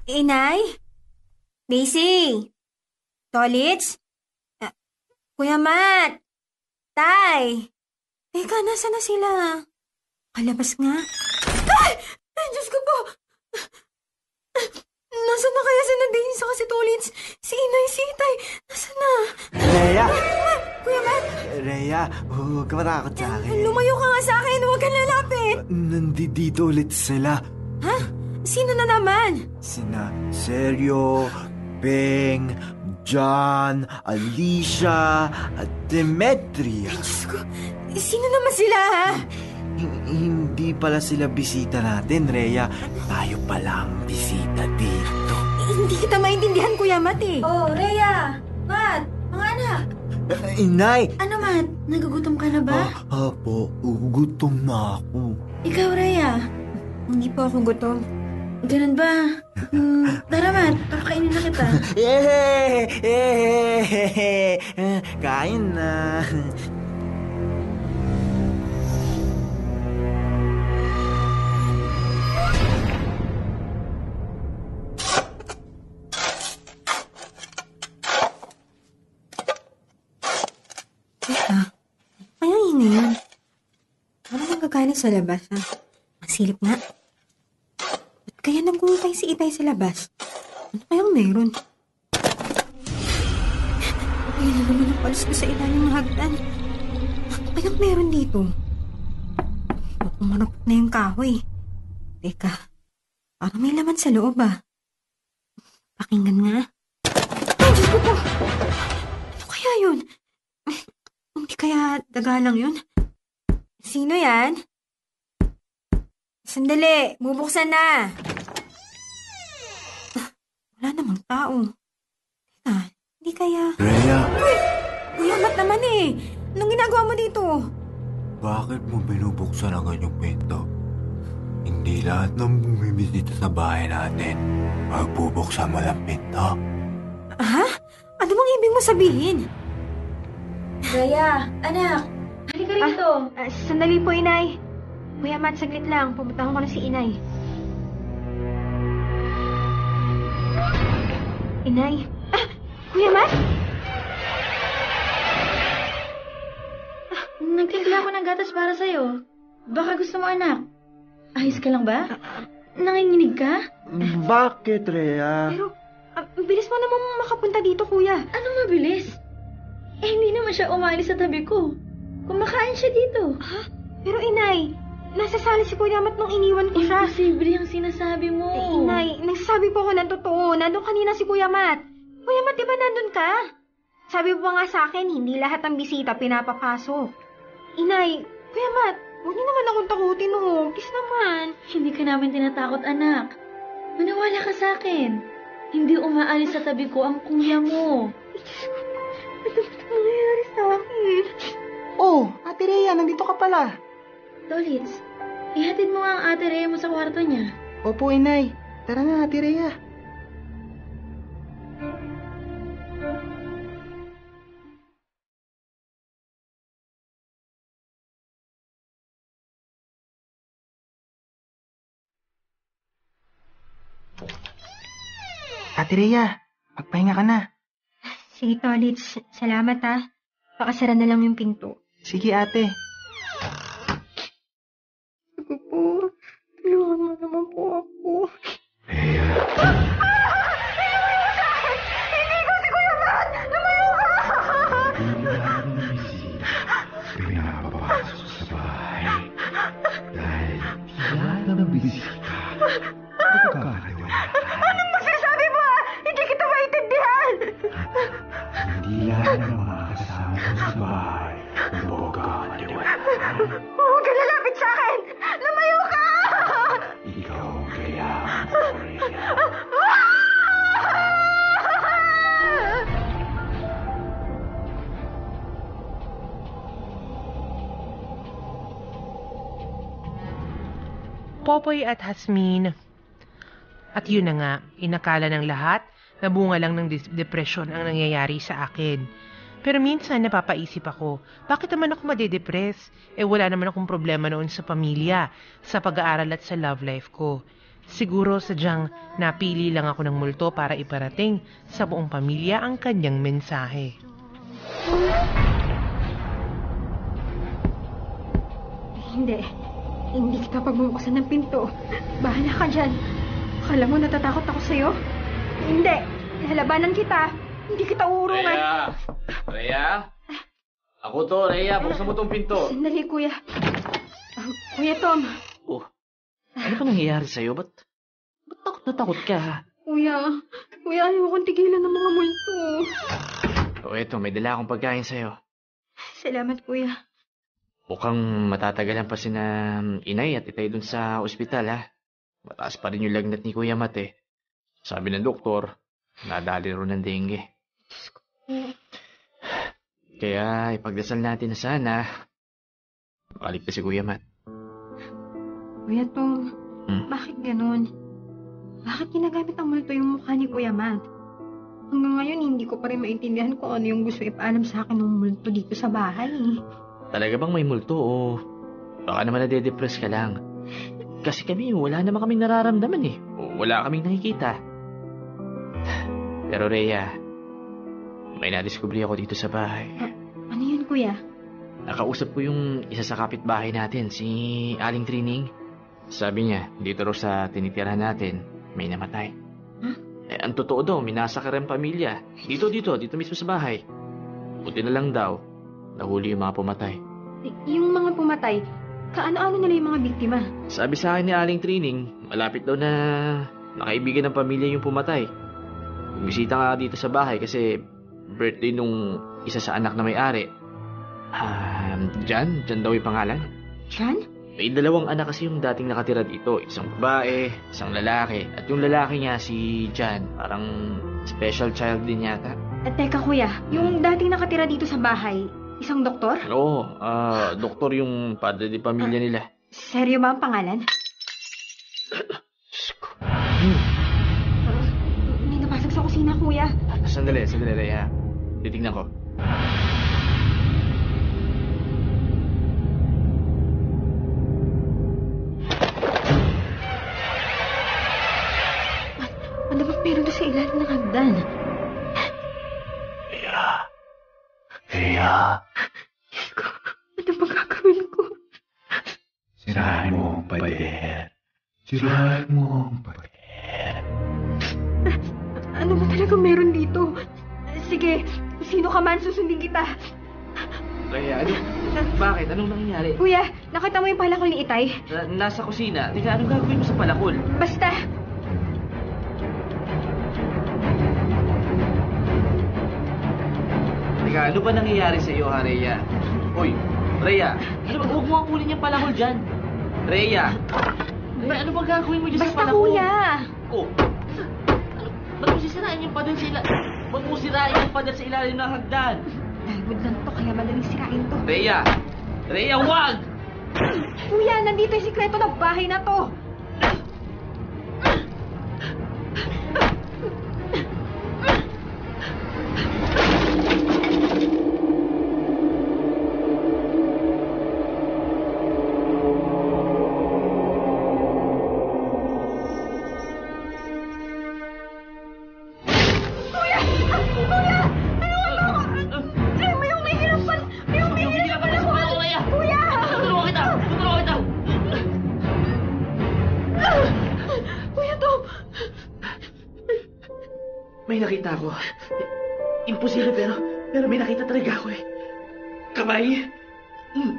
Inay? Daisy? Toilets? Ah, Kuya Matt? Tay? Teka, nasa na sila? Kalabas nga. Ay! Ay, Diyos ko po! Nasaan na kaya si Nadine sa kasi Tolins? Si Inay, si Itay, nasaan na? Rhea! Kuya Matt, Rhea, huwag ka matakot sa akin. lumayo ka nga sa akin, huwag kang lalapit. Nandito ulit sila. Ha? Sino na naman? Sina Sergio, Peng, John, Alicia, at Demetria. Sino naman sila, ha? H- hindi pala sila bisita natin, Rhea. Tayo pala ang bisita dito. Hindi kita maintindihan, Kuya Matt, eh. Oh, Rhea! Matt! Mga anak! Eh, Inay! Ano Matt? Nagugutom ka na ba? Apo, gutom na ako. Ikaw, Rhea? Hindi po ako gutom. Ganun ba? Mm, tara man, pakakainin na kita. Yehehehe! Kain na! Ano yung yun? Ano Parang magkakain sa labas, ha? Masilip nga. Kaya nagungutay si Itay sa labas? Ano kayang meron? Ayun na naman ang palos ko sa ilalim ng hagdan. Ano kayang meron dito? Mukhang marapot na yung kahoy. Teka, parang may laman sa loob ah. Pakinggan nga. Ay, Diyos ko po! Ano kaya yun? Hindi kaya daga lang yun? Sino yan? Sandali, bubuksan na. Ah, Wala namang tao. Teka, hindi kaya... Rhea, Kuya, ba't naman eh? Anong ginagawa mo dito? bakit mo binubuksan agad yung pinto? Hindi lahat ng bumibisita sa bahay natin. Magbubuksan mo lang pinto. Ha? Ano bang ibig mo sabihin? Raya, anak, halika rito. Ah, sandali po, Inay. Kuya Matt, saglit lang. Pumuntahan ko na si Inay. Inay? Ah! Kuya Matt? Nagtimpla ako ng gatas para sa'yo. Baka gusto mo, anak. Ayos ka lang ba? Nanginginig ka? Bakit, Rhea? Pero, ah, ang bilis mo naman makapunta dito, Kuya. Anong mabilis? Eh, hindi naman siya umalis sa tabi ko. Kumakain siya dito. Ha? Pero, Inay, nasa sala si Kuya Matt nung iniwan ko siya. Imposible ang sinasabi mo. Eh, Inay, nagsasabi po ako ng totoo. Nandun kanina si Kuya Matt. Kuya Matt, di ba nandun ka? Sabi mo nga sa akin, hindi lahat ng bisita pinapapasok. Inay, Kuya Matt, huwag niyo naman akong takutin, oh. Please naman. Hindi ka namin tinatakot, anak. Maniwala ka sa akin. Hindi umaalis sa tabi ko ang kuya mo. Ano ba nangyayari sa akin? Oh, Ate Rhea, nandito ka pala. Dolitz, ihatid mo nga ang ate Rhea mo sa kwarto niya. Opo, Inay. Tara na, Ate Rhea. Ate Rhea, magpahinga ka na. Sige, Tolits. Salamat, ha. Pakasara na lang yung pinto. Sige, ate. Sige po. Tulungan mo naman po ako. Pinapapasok sa bahay. Dahil lahat ng bisita, magkakaliwala. Anong magsasabi mo, ha? Hindi kita maintindihan! Hindi lahat ng mga kasama sa bahay, magkakaliwala. Popoy at Hasmin. At yun na nga, inakala ng lahat na bunga lang ng depresyon ang nangyayari sa akin. Pero minsan napapaisip ako, bakit naman ako madedepress? Eh wala naman akong problema noon sa pamilya, sa pag-aaral at sa love life ko. Siguro sadyang napili lang ako ng multo para iparating sa buong pamilya ang kanyang mensahe. Hindi. Hindi kita pagbubuksan ng pinto. Bahala ka dyan. Akala mo natatakot ako sa'yo? Hindi. Lalabanan kita. Hindi kita uurungan. Rhea! Rhea? Ako to, Rhea. Buksan mo tong pinto. Sandali, kuya. Ah, kuya Tom. Oh, ano ba nangyayari sa'yo? Ba't, ba't takot na takot ka? Kuya. Kuya, ayaw kong tigilan ng mga multo. O eto, may dala akong pagkain sa'yo. Salamat, kuya. Mukhang matatagalan pa si na inay at itay dun sa ospital, ha? Mataas pa rin yung lagnat ni Kuya Mat, eh. Sabi ng doktor, nadali rin ng dengue. Kaya ipagdasal natin na sana makaligtas si Kuya Mat. Kuya Tom, Hmm? bakit ganun? Bakit ginagamit ang multo yung mukha ni Kuya Matt? Hanggang ngayon, hindi ko pa rin maintindihan kung ano yung gusto ipaalam sa akin ng multo dito sa bahay. Talaga bang may multo o baka naman nade-depress ka lang? Kasi kami, wala naman kaming nararamdaman eh. Wala kaming nakikita. Pero Rhea, may nadiskubre ako dito sa bahay. Ano yun, Kuya? nakausap ko yung isa sa kapitbahay natin, si Aling Trining. Sabi niya, dito raw sa tinitirahan natin, may namatay. Eh, ang totoo daw, minasakar ang pamilya. Dito, dito, dito mismo sa bahay. Buti na lang daw, nahuli yung mga pumatay. Yung mga pumatay, kaano-ano nila yung mga biktima? Sabi sa akin ni Aling Trining, malapit daw na nakaibigan ng pamilya yung pumatay. Bumisita nga dito sa bahay kasi birthday nung isa sa anak na may-ari. Ah, Jan? Jan daw yung pangalan? Jan? May dalawang anak kasi yung dating nakatira dito. Isang babae, isang lalaki. At yung lalaki niya si Jan. Parang special child din yata. At teka kuya, yung dating nakatira dito sa bahay, isang doktor? Oo, ah, doktor yung padre di pamilya nila. Seryo ba ang pangalan? May napasok sa kusina, kuya. Sandali, sandali, Rhea. Titignan ko. Ano ba meron sa ilalim ng hagdan? Kaya, Ano ba gagawin ko? sirahin mo ang pader. Sirahin mo ang pader. Ano ba talaga meron dito? Sige, sino ka man, susundin kita. Rhea, ano? Bakit? Anong nangyayari? Kuya, nakita mo yung palakol ni Itay? Na- nasa kusina. Teka, anong gagawin mo sa palakol? Basta, Teka, ano ba nangyayari sa iyo, ha, Rhea? Hoy, Rhea, ano ba? Huwag mo ang kulin yung palakol dyan. Rhea! Ba, ano ba gagawin mo dyan sa basta palakol? kuya. Oh. Ano, ba't mo sisirain yung pader sa ila... Ba't mo sirain yung pader sa ilalim ng hagdan? Plywood lang to, kaya madaling sirain to. Rhea! Rhea, wag! Kuya, nandito yung sikreto ng bahay na to. Imposible pero, pero may nakita talaga ako eh. Kamay.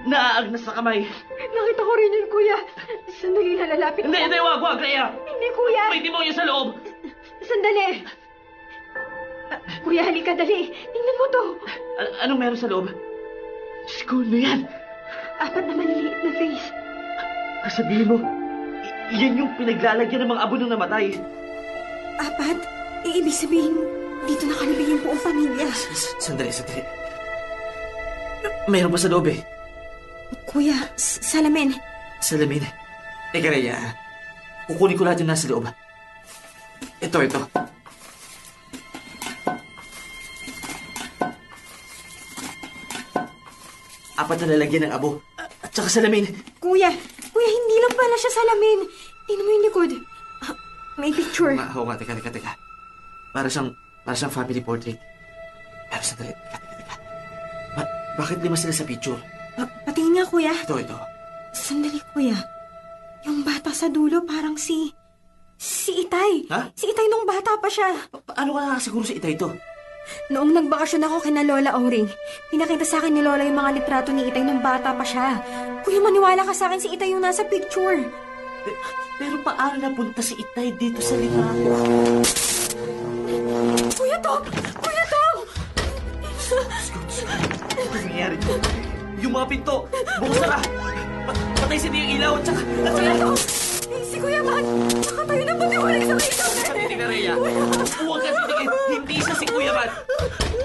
Naaagnas na kamay. Nakita ko rin yun, kuya. Sandali na lalapit Hindi, hindi, wag, wag, Rhea! Hindi, kuya. May demonyo sa loob! Sandali. Ah, kuya, halika, dali. Tingnan mo to. A- anong meron sa loob? Diyos ko, ano yan? Apat na maliliit na face. Kasabihin mo, yan yung pinaglalagyan ng mga abo nung namatay. Apat? Eh, ibig sabihin, dito nakalibing yung buong pamilya. Sandali, sandali. Mayroon pa sa loob eh. Kuya, s- salamin. Salamin. Teka, Rhea. Kukunin ko lahat yung nasa loob. Ito, ito. Apat na lalagyan ng abo. At saka salamin. Kuya, kuya, hindi lang pala siya salamin. Tingnan mo yung likod. Ah, may picture. Oo nga, oo nga. Teka, teka, teka. Para siyang, para siyang family portrait. Pero sandali. Teka, teka, teka. Ba- bakit lima sila sa picture? Pa- patingin nga, kuya. Ito, ito. Sandali, kuya. Yung bata sa dulo, parang si... Si Itay. Ha? Si Itay nung bata pa siya. Paano ka nakasiguro si Itay ito? Noong nagbakasyon ako kina Lola Oring, pinakita sa akin ni Lola yung mga litrato ni Itay nung bata pa siya. Kuya, maniwala ka sa akin si Itay yung nasa picture. Pe- Pero paano napunta si Itay dito sa litrato? Kuya Tom! Kuya Tom! Ano nangyayari dito? Yung mga pinto! Bukas na! Pa- patay si yung ilaw at saka... At Kuya saka... Tom! Eh, si Kuya Matt! Nakatayo na pati wala isang ilaw! Hindi ka, Rhea. Huwag ka titigil. Hindi siya si Kuya Matt.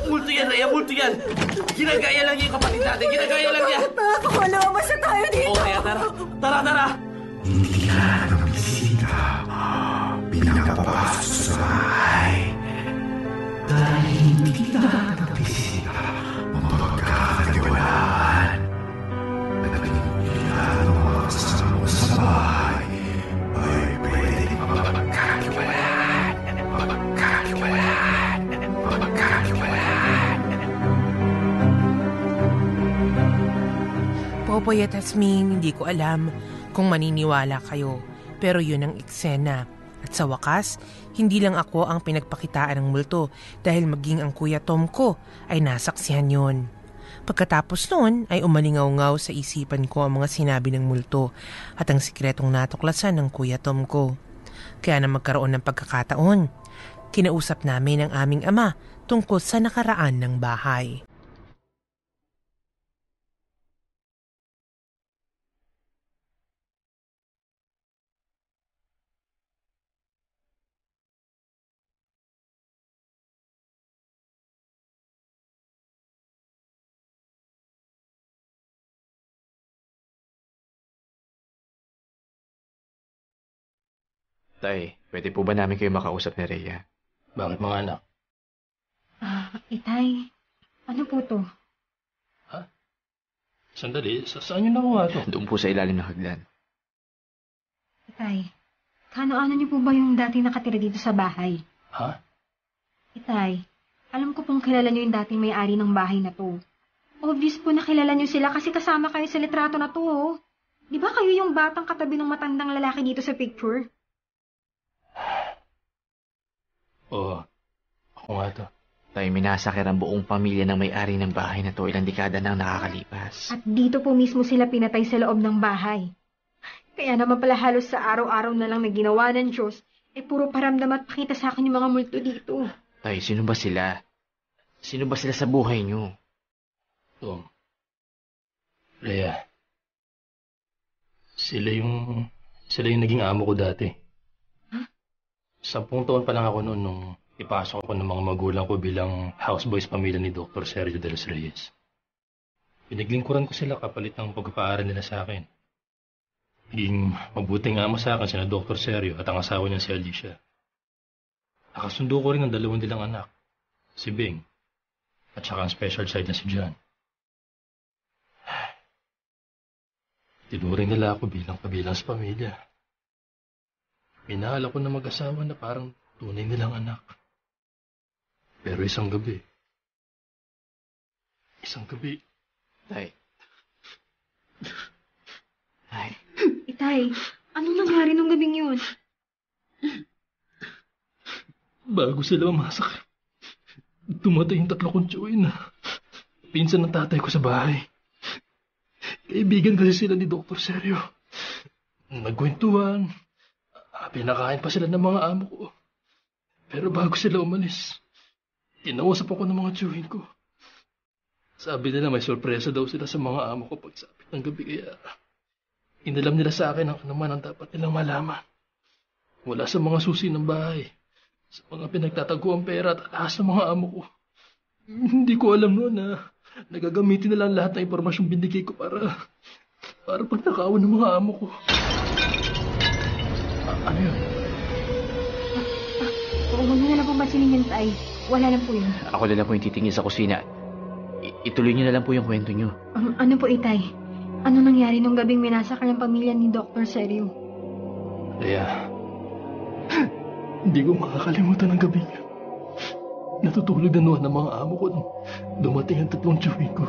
Multo yan, Rhea. Multo yan. Ginagaya lang niya yung kapatid natin. Ginagaya lang niya. Nakakawala ba siya tayo dito? Oo, Rhea. Tara. Tara, tara. Hindi ka ng bisita. Pinapapasok sa bahay. Dahil hindi lahat ng bisita mapagkakatiwalaan. At hindi lahat ng mga kasama mo sa bahay ay pwedeng mapagkakatiwalaan. Mapagkakatiwalaan. Mapagkakatiwalaan. Popoy at Asming, hindi ko alam kung maniniwala kayo. Pero yun ang eksena. At sa wakas, hindi lang ako ang pinagpakitaan ng multo dahil maging ang kuya Tom ko ay nasaksihan yun. Pagkatapos noon ay umalingaw-ngaw sa isipan ko ang mga sinabi ng multo at ang sikretong natuklasan ng kuya Tom ko. Kaya na magkaroon ng pagkakataon, kinausap namin ang aming ama tungkol sa nakaraan ng bahay. Tay, pwede po ba namin kayo makausap ni Rhea? Bakit mga anak? Ah, itay. Ano po to? Sandali, sa saan yun nakuha to? Doon po sa ilalim ng hagdan. Itay, kano-ano niyo po ba yung dati nakatira dito sa bahay? Ha? Itay, alam ko pong kilala niyo yung dating may-ari ng bahay na to. Obvious po na kilala niyo sila kasi kasama kayo sa litrato na to, oh. Di ba kayo yung batang katabi ng matandang lalaki dito sa picture? Oo. Ako nga to. Tay, minasakir ang buong pamilya ng may-ari ng bahay na to ilang dekada nang nakakalipas. At dito po mismo sila pinatay sa loob ng bahay. Kaya naman pala halos sa araw-araw na lang na ginawa ng Diyos, eh puro paramdam at pakita sa akin yung mga multo dito. Tay, sino ba sila? Sino ba sila sa buhay niyo? Tom. Lea. Sila yung... Sila yung naging amo ko dati. Sampung taon pa lang ako noon nung ipasok ako ng mga magulang ko bilang houseboy sa pamilya ni Dr. Sergio de los Reyes. Pinaglingkuran ko sila kapalit ng pagpapaaral nila sa akin. Naging mabuting amo sa akin sina Dr. Sergio at ang asawa niya si Alicia. Nakasundo ko rin ang dalawang nilang anak, si Bing, at saka ang special side na si John. Tinuring nila ako bilang kabilang sa pamilya. Minahal ako na mag-asawa na parang tunay nilang anak. Pero isang gabi, isang gabi, Tay. Tay. Itay, anong nangyari nung gabing yun? bago sila mamasak, tumatay yung tatlo kong tsuhin na pinsan ng tatay ko sa bahay. Kaibigan kasi sila ni Dr. Sergio. Nagkwentuhan. Pinakain pa sila ng mga amo ko. Pero bago sila umalis, kinausap ako ng mga tsuhin ko. Sabi nila may sorpresa daw sila sa mga amo ko pagsapit ng gabi kaya inalam nila sa akin ang anuman ang dapat nilang malaman. Wala sa mga susi ng bahay, sa mga pinagtatago ang pera at ahas ng mga amo ko. Hindi ko alam noon na nagagamitin nila lahat ng impormasyong binigay ko para para pagnakawan ng mga amo ko. Ano yun? Huwag mo na lang po pansinin yun, Tay. Wala lang po yun. Ako na lang po yung titingin sa kusina. I- ituloy niyo na lang po yung kwento niyo. Um, ano po, Itay? Ano nangyari nung gabing minasakal ang pamilya ni Dr. Sergio? Kaya, hindi ko makakalimutan ang gabi niya. Natutulog na noon ang mga amo ko nung dumating ang tatlong tsuhin ko.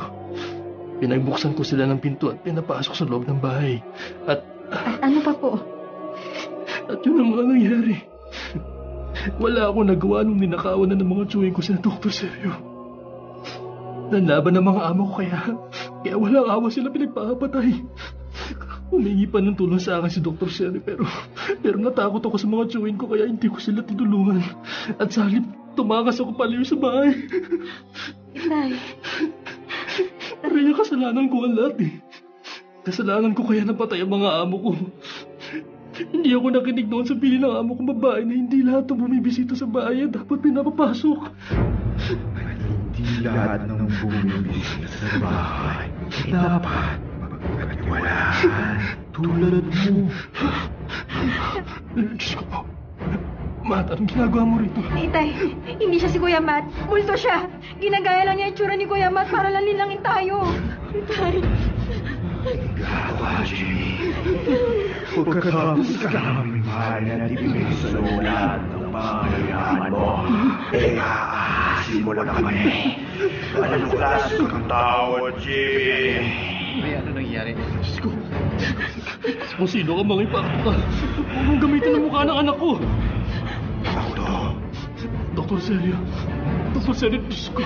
Pinagbuksan ko sila ng pinto at pinapasok sa loob ng bahay. At, At ano pa po? At yun ang mga nangyari. Wala akong nagawa nung ninakawan na ng mga tsuhin ko sa Dr. Sergio. Nanlaban ng mga amo ko kaya, kaya walang awa sila pinagpapatay. Humingi pa ng tulong sa akin si Dr. Sergio pero, pero natakot ako sa mga tsuhin ko kaya hindi ko sila tinulungan. At sa halip, tumakas ako palayo sa bahay. Itay. Kaya kasalanan ko ang lahat eh. Kasalanan ko kaya napatay ang mga amo ko. Hindi ako nakinig noon sa pili ng amo kong babae na hindi lahat ng bumibisita sa bahay ay dapat pinapapasok. Hindi lahat ng bumibisita sa bahay dapat magpatiwalaan tulad mo. Diyos ko. Matt, anong ginagawa mo rito? Itay, hindi siya si Kuya Matt. Multo siya. Ginagaya lang niya yung tsura ni Kuya Matt para lang nilangin tayo. Itay. Jimmy. Pagkatapos ka namin mahal na ibigay sa lahat ng pangangailangan mo, eh aasin mo lang kami. Anong klase kang tao, Jimmy? Rhea, ano nangyayari? Diyos ko. Kung sino ka mga ipakto ka. Huwag gamitin ang mukha ng anak ko. Ako Doktor Sergio. Doktor Sergio, Diyos ko.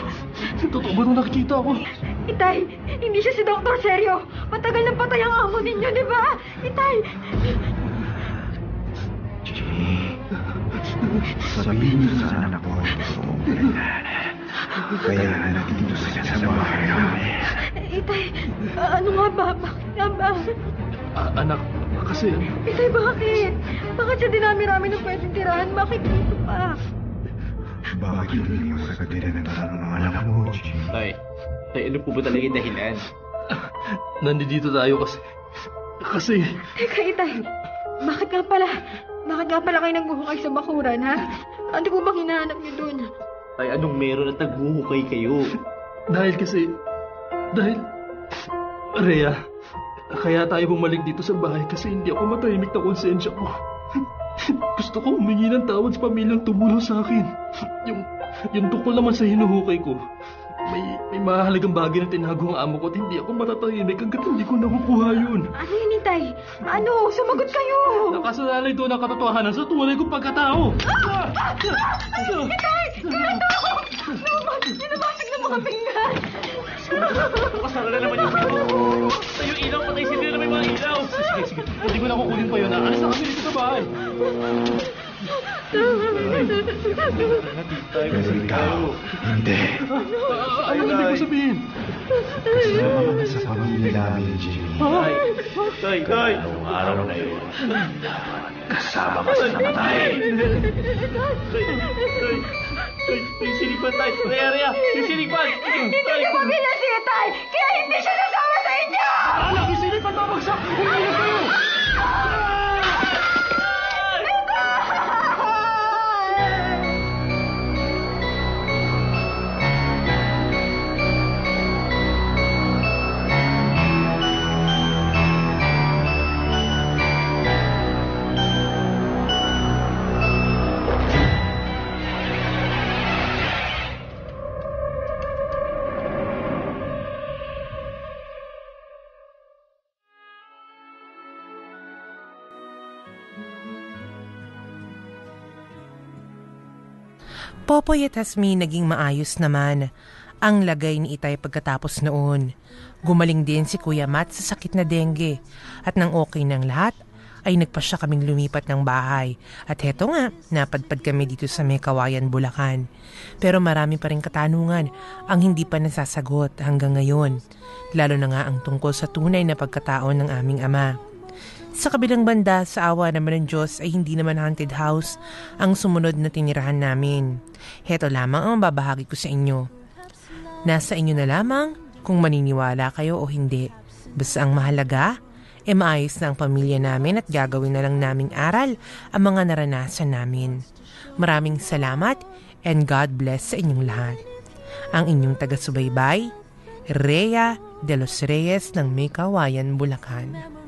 Totoo ba nung nakikita ko? Itay, hindi siya si Dr. Seryo. Matagal nang patay ang amo ninyo, di ba? Itay! Sabihin niyo sa anak ko ang totoo. Kaya nandito sila sa bahay namin. Itay, ano nga ba? Bakit nga ba? Ah, anak, kasi... Itay, bakit? Bakit siya dinami-rami ng pwedeng tirahan? Bakit dito pa? Bakit hindi mo sagutin ang tanong ng anak mo, Jimmy? Tay, tay, ano po ba talaga yung dahilan? Nandito tayo kasi... Kasi... Teka, Itay. Bakit nga pala? Bakit nga pala kayo nagbuhukay sa bakuran, ha? Ano po bang hinahanap niyo doon? Tay, anong meron at nagbuhukay kayo? Dahil kasi... Dahil... Rhea, kaya tayo bumalik dito sa bahay kasi hindi ako matahimik na konsensya ko. Gusto ko humingi ng tawad sa pamilyang tumulong sa akin. Yung, yung tungkol naman sa hinuhukay ko, may, may mahalagang bagay na tinago ang amo ko at hindi ako matatahimik hanggat hindi ko nakukuha yun. Ano yun, Itay? Ano? Sumagot kayo! Nakasalalay doon ang katotohanan sa tunay kong pagkatao. Itay! Ganito! Sinabasag ng mga pinggan! Kasara na naman yung pinto. Tayo ilaw, patay sila na may mga ilaw. Sige, sige. Hindi ko na kukunin pa yun. Alis na kami dito sa bahay. Pero ikaw, hindi. Ano ibig ko sabihin? Kasama ka sa pamilya namin, Jimmy. Tay, tay, tay. Anong araw na yun? Kasama ka sa namatay. Tay, tay, tay, tay, sinipan, tay. Rhea, Rhea, yung sinipan. Hindi niyo pamilya si Itay! Kaya hindi siya sasama sa inyo! Anak, yung sinipan babagsak! Umiinom kayo! Popoy at Hasmi naging maayos naman ang lagay ni Itay pagkatapos noon. Gumaling din si Kuya Matt sa sakit na dengue at nang okay ng lahat ay nagpa siya kaming lumipat ng bahay. At heto nga, napadpad kami dito sa Mekawayan, Bulacan. Pero marami pa rin katanungan ang hindi pa nasasagot hanggang ngayon. Lalo na nga ang tungkol sa tunay na pagkatao ng aming ama. Sa kabilang banda, sa awa naman ng Diyos ay hindi naman haunted house ang sumunod na tinirahan namin. Heto lamang ang babahagi ko sa inyo. Nasa inyo na lamang kung maniniwala kayo o hindi. Basta ang mahalaga, e maayos na ang pamilya namin at gagawin na lang naming aral ang mga naranasan namin. Maraming salamat and God bless sa inyong lahat. Ang inyong taga-subaybay, Rhea de los Reyes ng Mekawayan, Bulacan.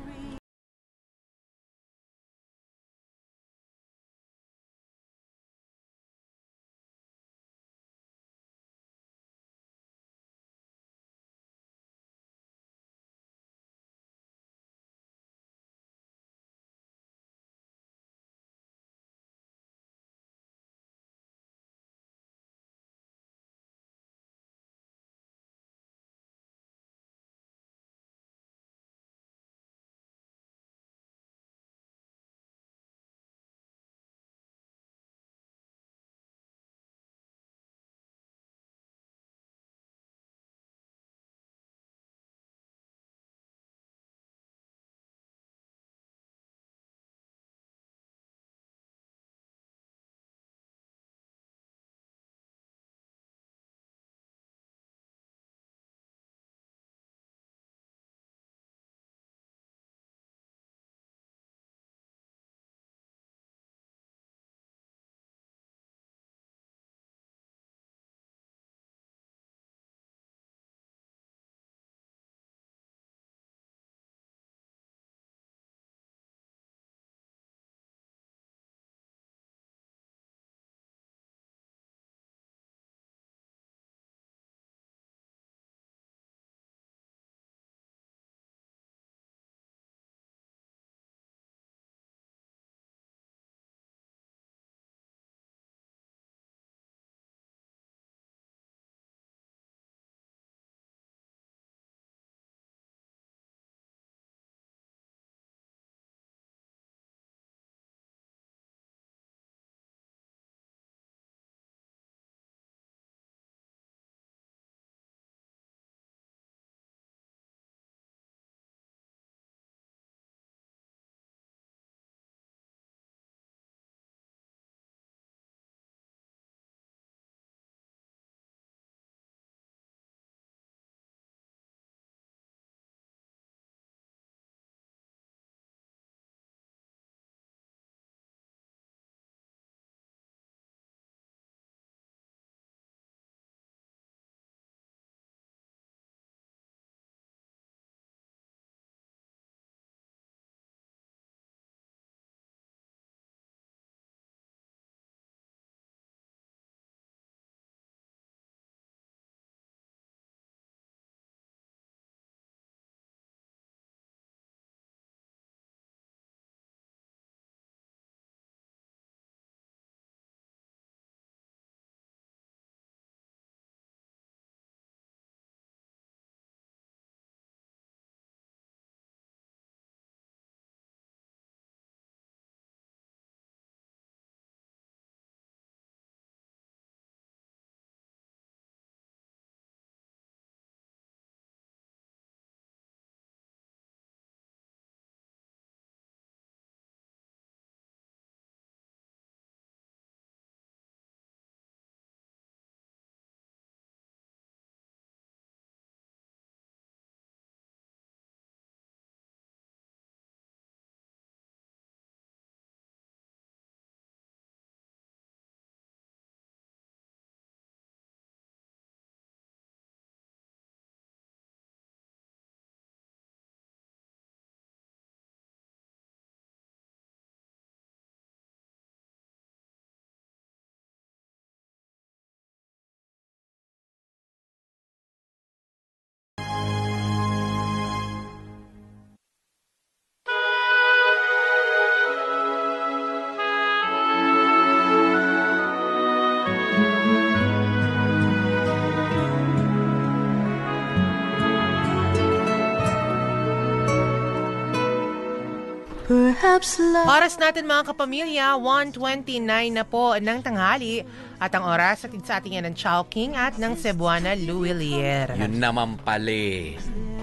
Oras natin mga kapamilya, 1.29 na po ng tanghali at ang oras at sa ating yan ng Chowking at ng Cebuana Luwilier. Yun naman pali.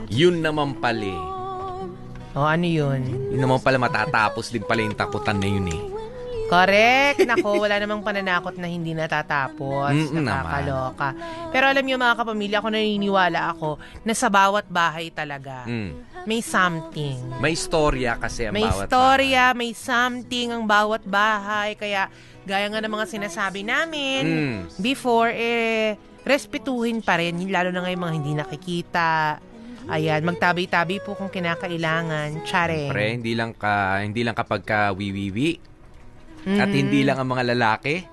Yun naman pali. O ano yun? Yun naman pala matatapos din pala yung takutan na yun eh. Correct. Nako, wala namang pananakot na hindi natatapos. Mm-mm Nakakaloka. Pero alam niyo mga kapamilya, ako naniniwala ako na sa bawat bahay talaga, Mm. May something. May istorya kasi ang May bawat istorya, may something ang bawat bahay. Kaya, gaya nga ng mga sinasabi namin Mm. before, eh, respetuhin pa rin, lalo na ngayong mga hindi nakikita. Ayan, magtabi-tabi po kung kinakailangan. Tsare. Pre, hindi lang ka hindi lang kapag ka wiwiwi. At Mhm. hindi lang ang mga lalaki,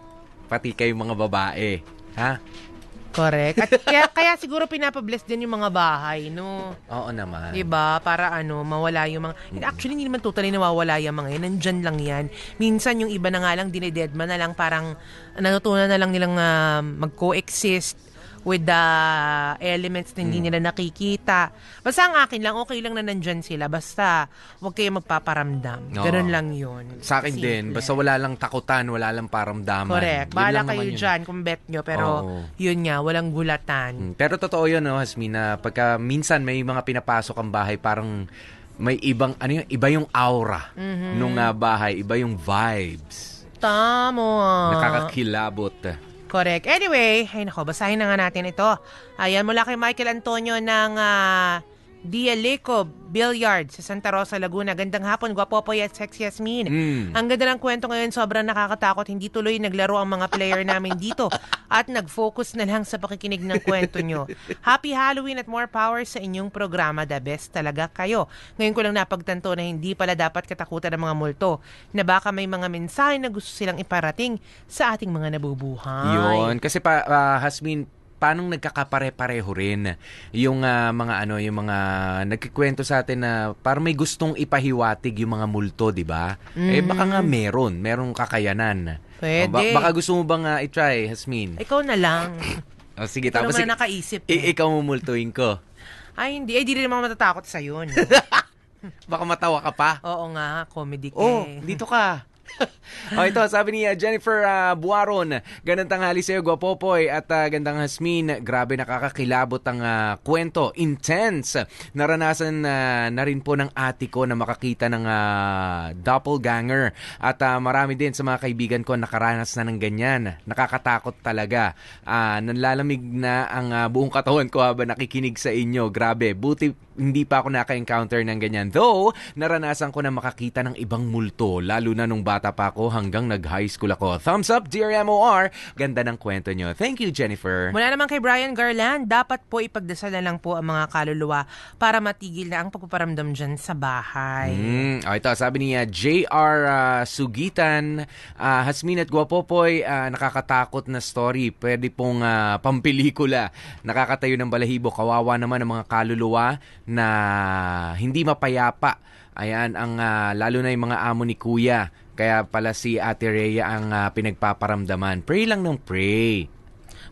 pati kayong mga babae. Ha? Correct. At kaya, kaya siguro pinapabless din yung mga bahay, no? Oo naman. Diba? Para ano, mawala yung mga... Actually, hindi naman totally nawawala yung mga yan. Nandyan lang yan. Minsan, yung iba na nga lang, dinededma na lang, parang natutunan na lang nilang ah, mag-coexist with the elements na hindi nila nakikita. Basta ang akin lang, okay lang na nandyan sila. Basta, huwag kayo magpaparamdam. Oo. Ganun lang yun. Sa akin din, Simple. basta wala lang takutan, wala lang paramdaman. Correct. Yun Bahala lang kayo naman yun. dyan kung bet nyo. Pero, Oo. yun nga, walang gulatan. Mm, Pero totoo yun, no, Hasmin, na pagka minsan may mga pinapasok ang bahay, parang may ibang, ano yun, iba yung aura Mhm. nung ah, bahay, iba yung vibes. Tama. Nakakakilabot. Correct. Anyway, ay nako, basahin na nga natin ito. Ayan, mula kay Michael Antonio ng uh, Dialeco Billiard sa Santa Rosa, Laguna. Gandang hapon, gwapopoy at sexy Yasmin. Mm. Ang ganda ng kwento ngayon, sobrang nakakatakot. Hindi tuloy naglaro ang mga player namin dito at nag-focus na lang sa pakikinig ng kwento nyo. Happy Halloween at more power sa inyong programa. The best talaga kayo. Ngayon ko lang napagtanto na hindi pala dapat katakutan ng mga multo na baka may mga mensahe na gusto silang iparating sa ating mga nabubuhay. Yun. Kasi pa, ah, Hasmin, paano nagkakapare-pareho rin yung ah, mga ano, yung mga nagkikwento sa atin na parang may gustong ipahiwatig yung mga multo, di ba? Eh Mhm. baka nga meron, merong kakayanan. Pwede. O, ba- baka gusto mo bang ah, i-try, Hasmin? Ikaw na lang. O, sige, Ikaw tapos naman ik- nakaisip. i- ikaw mumultuin ko. Ay, hindi. Ay, di rin naman matatakot sa yun. Baka matawa ka pa. Oo nga, comedy ka Oh, eh. dito ka. oh, ito, sabi ni uh, Jennifer uh, Buaron, ganang tanghali sa'yo, Gwapopoy, at uh, gandang Hasmin, grabe nakakakilabot ang uh, kwento, intense. Naranasan uh, na rin po ng ate ko na makakita ng uh, doppelganger. At uh, marami din sa mga kaibigan ko nakaranas na ng ganyan. Nakakatakot talaga. Uh, nanlalamig na ang uh, buong katawan ko habang nakikinig sa inyo. Grabe, buti hindi pa ako naka-encounter ng ganyan. Though, naranasan ko na makakita ng ibang multo, lalo na nung bata pa ako hanggang nag-high school ako. Thumbs up, dear MOR. Ganda ng kwento nyo. Thank you, Jennifer. Mula naman kay Brian Garland, dapat po ipagdasal na lang po ang mga kaluluwa para matigil na ang pagpaparamdam dyan sa bahay. Mm, oh, ito, sabi niya, JR ah, Sugitan, uh, Hasmin at Guapopoy, ah, nakakatakot na story. Pwede pong ah, pampelikula. Nakakatayo ng balahibo. Kawawa naman ang mga kaluluwa na hindi mapayapa. Ayan, ang ah, lalo na yung mga amo ni Kuya. Kaya pala si Ate Rhea ang ah, pinagpaparamdaman. Pray lang ng pray.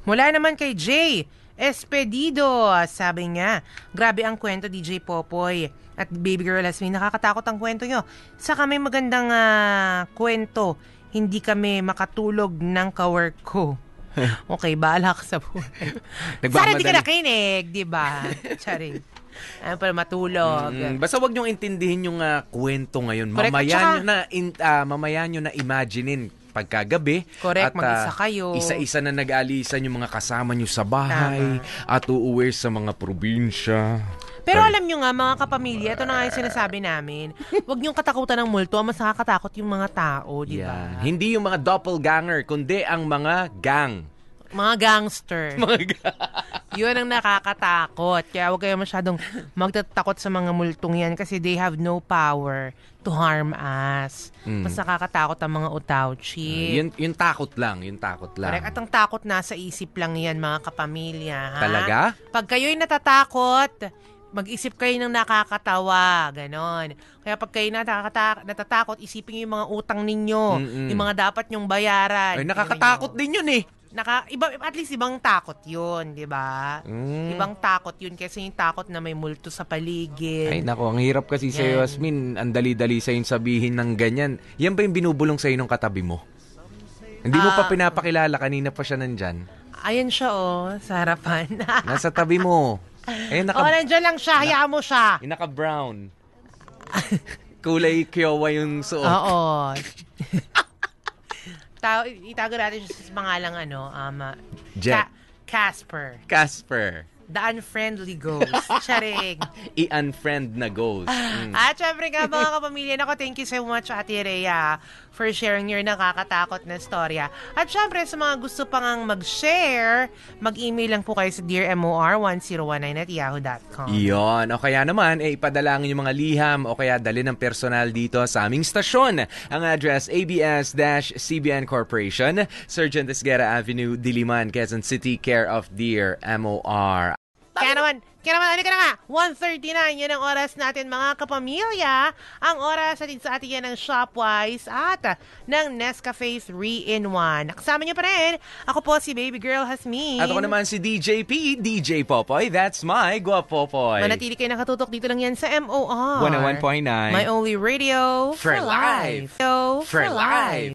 Mula naman kay Jay Espedido, sabi niya, grabe ang kwento DJ Popoy at Baby Girl Asmin, nakakatakot ang kwento nyo. Saka may magandang ah, kwento, hindi kami makatulog ng kawork ko. Okay, bahala ka sa buhay. Sana hindi ka nakinig, di ba? Charing. Ano para matulog. Mm, basta wag niyong intindihin yung ah, kwento ngayon. Correct. Mamaya saka- nyo na in, ah, mamaya nyo na imaginein pagkagabi. Correct, at, mag-isa kayo. Isa-isa na nag-alisan yung mga kasama nyo sa bahay at uuwi sa mga probinsya. Pero alam nyo nga, mga kapamilya, ito na nga yung sinasabi namin, huwag niyong katakutan ng multo, mas nakakatakot yung mga tao, di ba? Yan. Hindi yung mga doppelganger, kundi ang mga gang. Mga gangster. Yun ang nakakatakot. Kaya huwag kayo masyadong magtatakot sa mga multong yan kasi they have no power to harm us. Mm. Mas nakakatakot ang mga utauchi. yun, yun takot lang, yun takot lang. Correct. At ang takot nasa isip lang yan, mga kapamilya. Ha? Talaga? Pag kayo'y natatakot, mag-isip kayo ng nakakatawa. Ganon. Kaya pag kayo natakata- natatakot, isipin yung mga utang ninyo. Mm-mm. Yung mga dapat nyong bayaran. Ay, nakakatakot din yun eh. Naka, iba, at least ibang takot yun, di ba? Mm. Ibang takot yun kasi yung takot na may multo sa paligid. Ay nako, ang hirap kasi sa'yo, Yan. Yasmin. Ang dali-dali sa'yo sabihin ng ganyan. Yan ba yung binubulong sa'yo ng katabi mo? Hindi mo pa Ah. pinapakilala, kanina pa siya nandyan. Ayan siya, oh, sa harapan. Nasa tabi mo. Eh, naka, oh, nandiyan lang siya. Hayaan mo siya. yung naka-brown. Kulay kyowa yung suot. Oo. Ta- itago natin siya sa pangalang ano, um, uh, Jet. Ca- Casper. Casper. The Unfriendly Ghost. Charing. I-unfriend na ghost. Mm. At syempre nga mga kapamilya, nako thank you so much Ate Rhea for sharing your nakakatakot na storya. At syempre sa mga gusto pang ang mag-share, mag-email lang po kayo sa dearmor1019 at yahoo.com. Iyon. O kaya naman, eh, ipadalangin yung mga liham o kaya dali ng personal dito sa aming stasyon. Ang address, ABS-CBN Corporation, Surgeon Esguera Avenue, Diliman, Quezon City, care of Dear MOR. Kaya naman, kaya naman, ano ka na nga, 1.39, yan ang oras natin mga kapamilya. Ang oras natin sa atin yan ng Shopwise at ng Nescafe 3-in-1. Nakasama niyo pa rin, ako po si Baby Girl Hasmin. At ako naman si DJP, DJ Popoy. That's my Guapopoy. Manatili kayo nakatutok dito lang yan sa MOR. 101.9. My only radio For life. For, For life.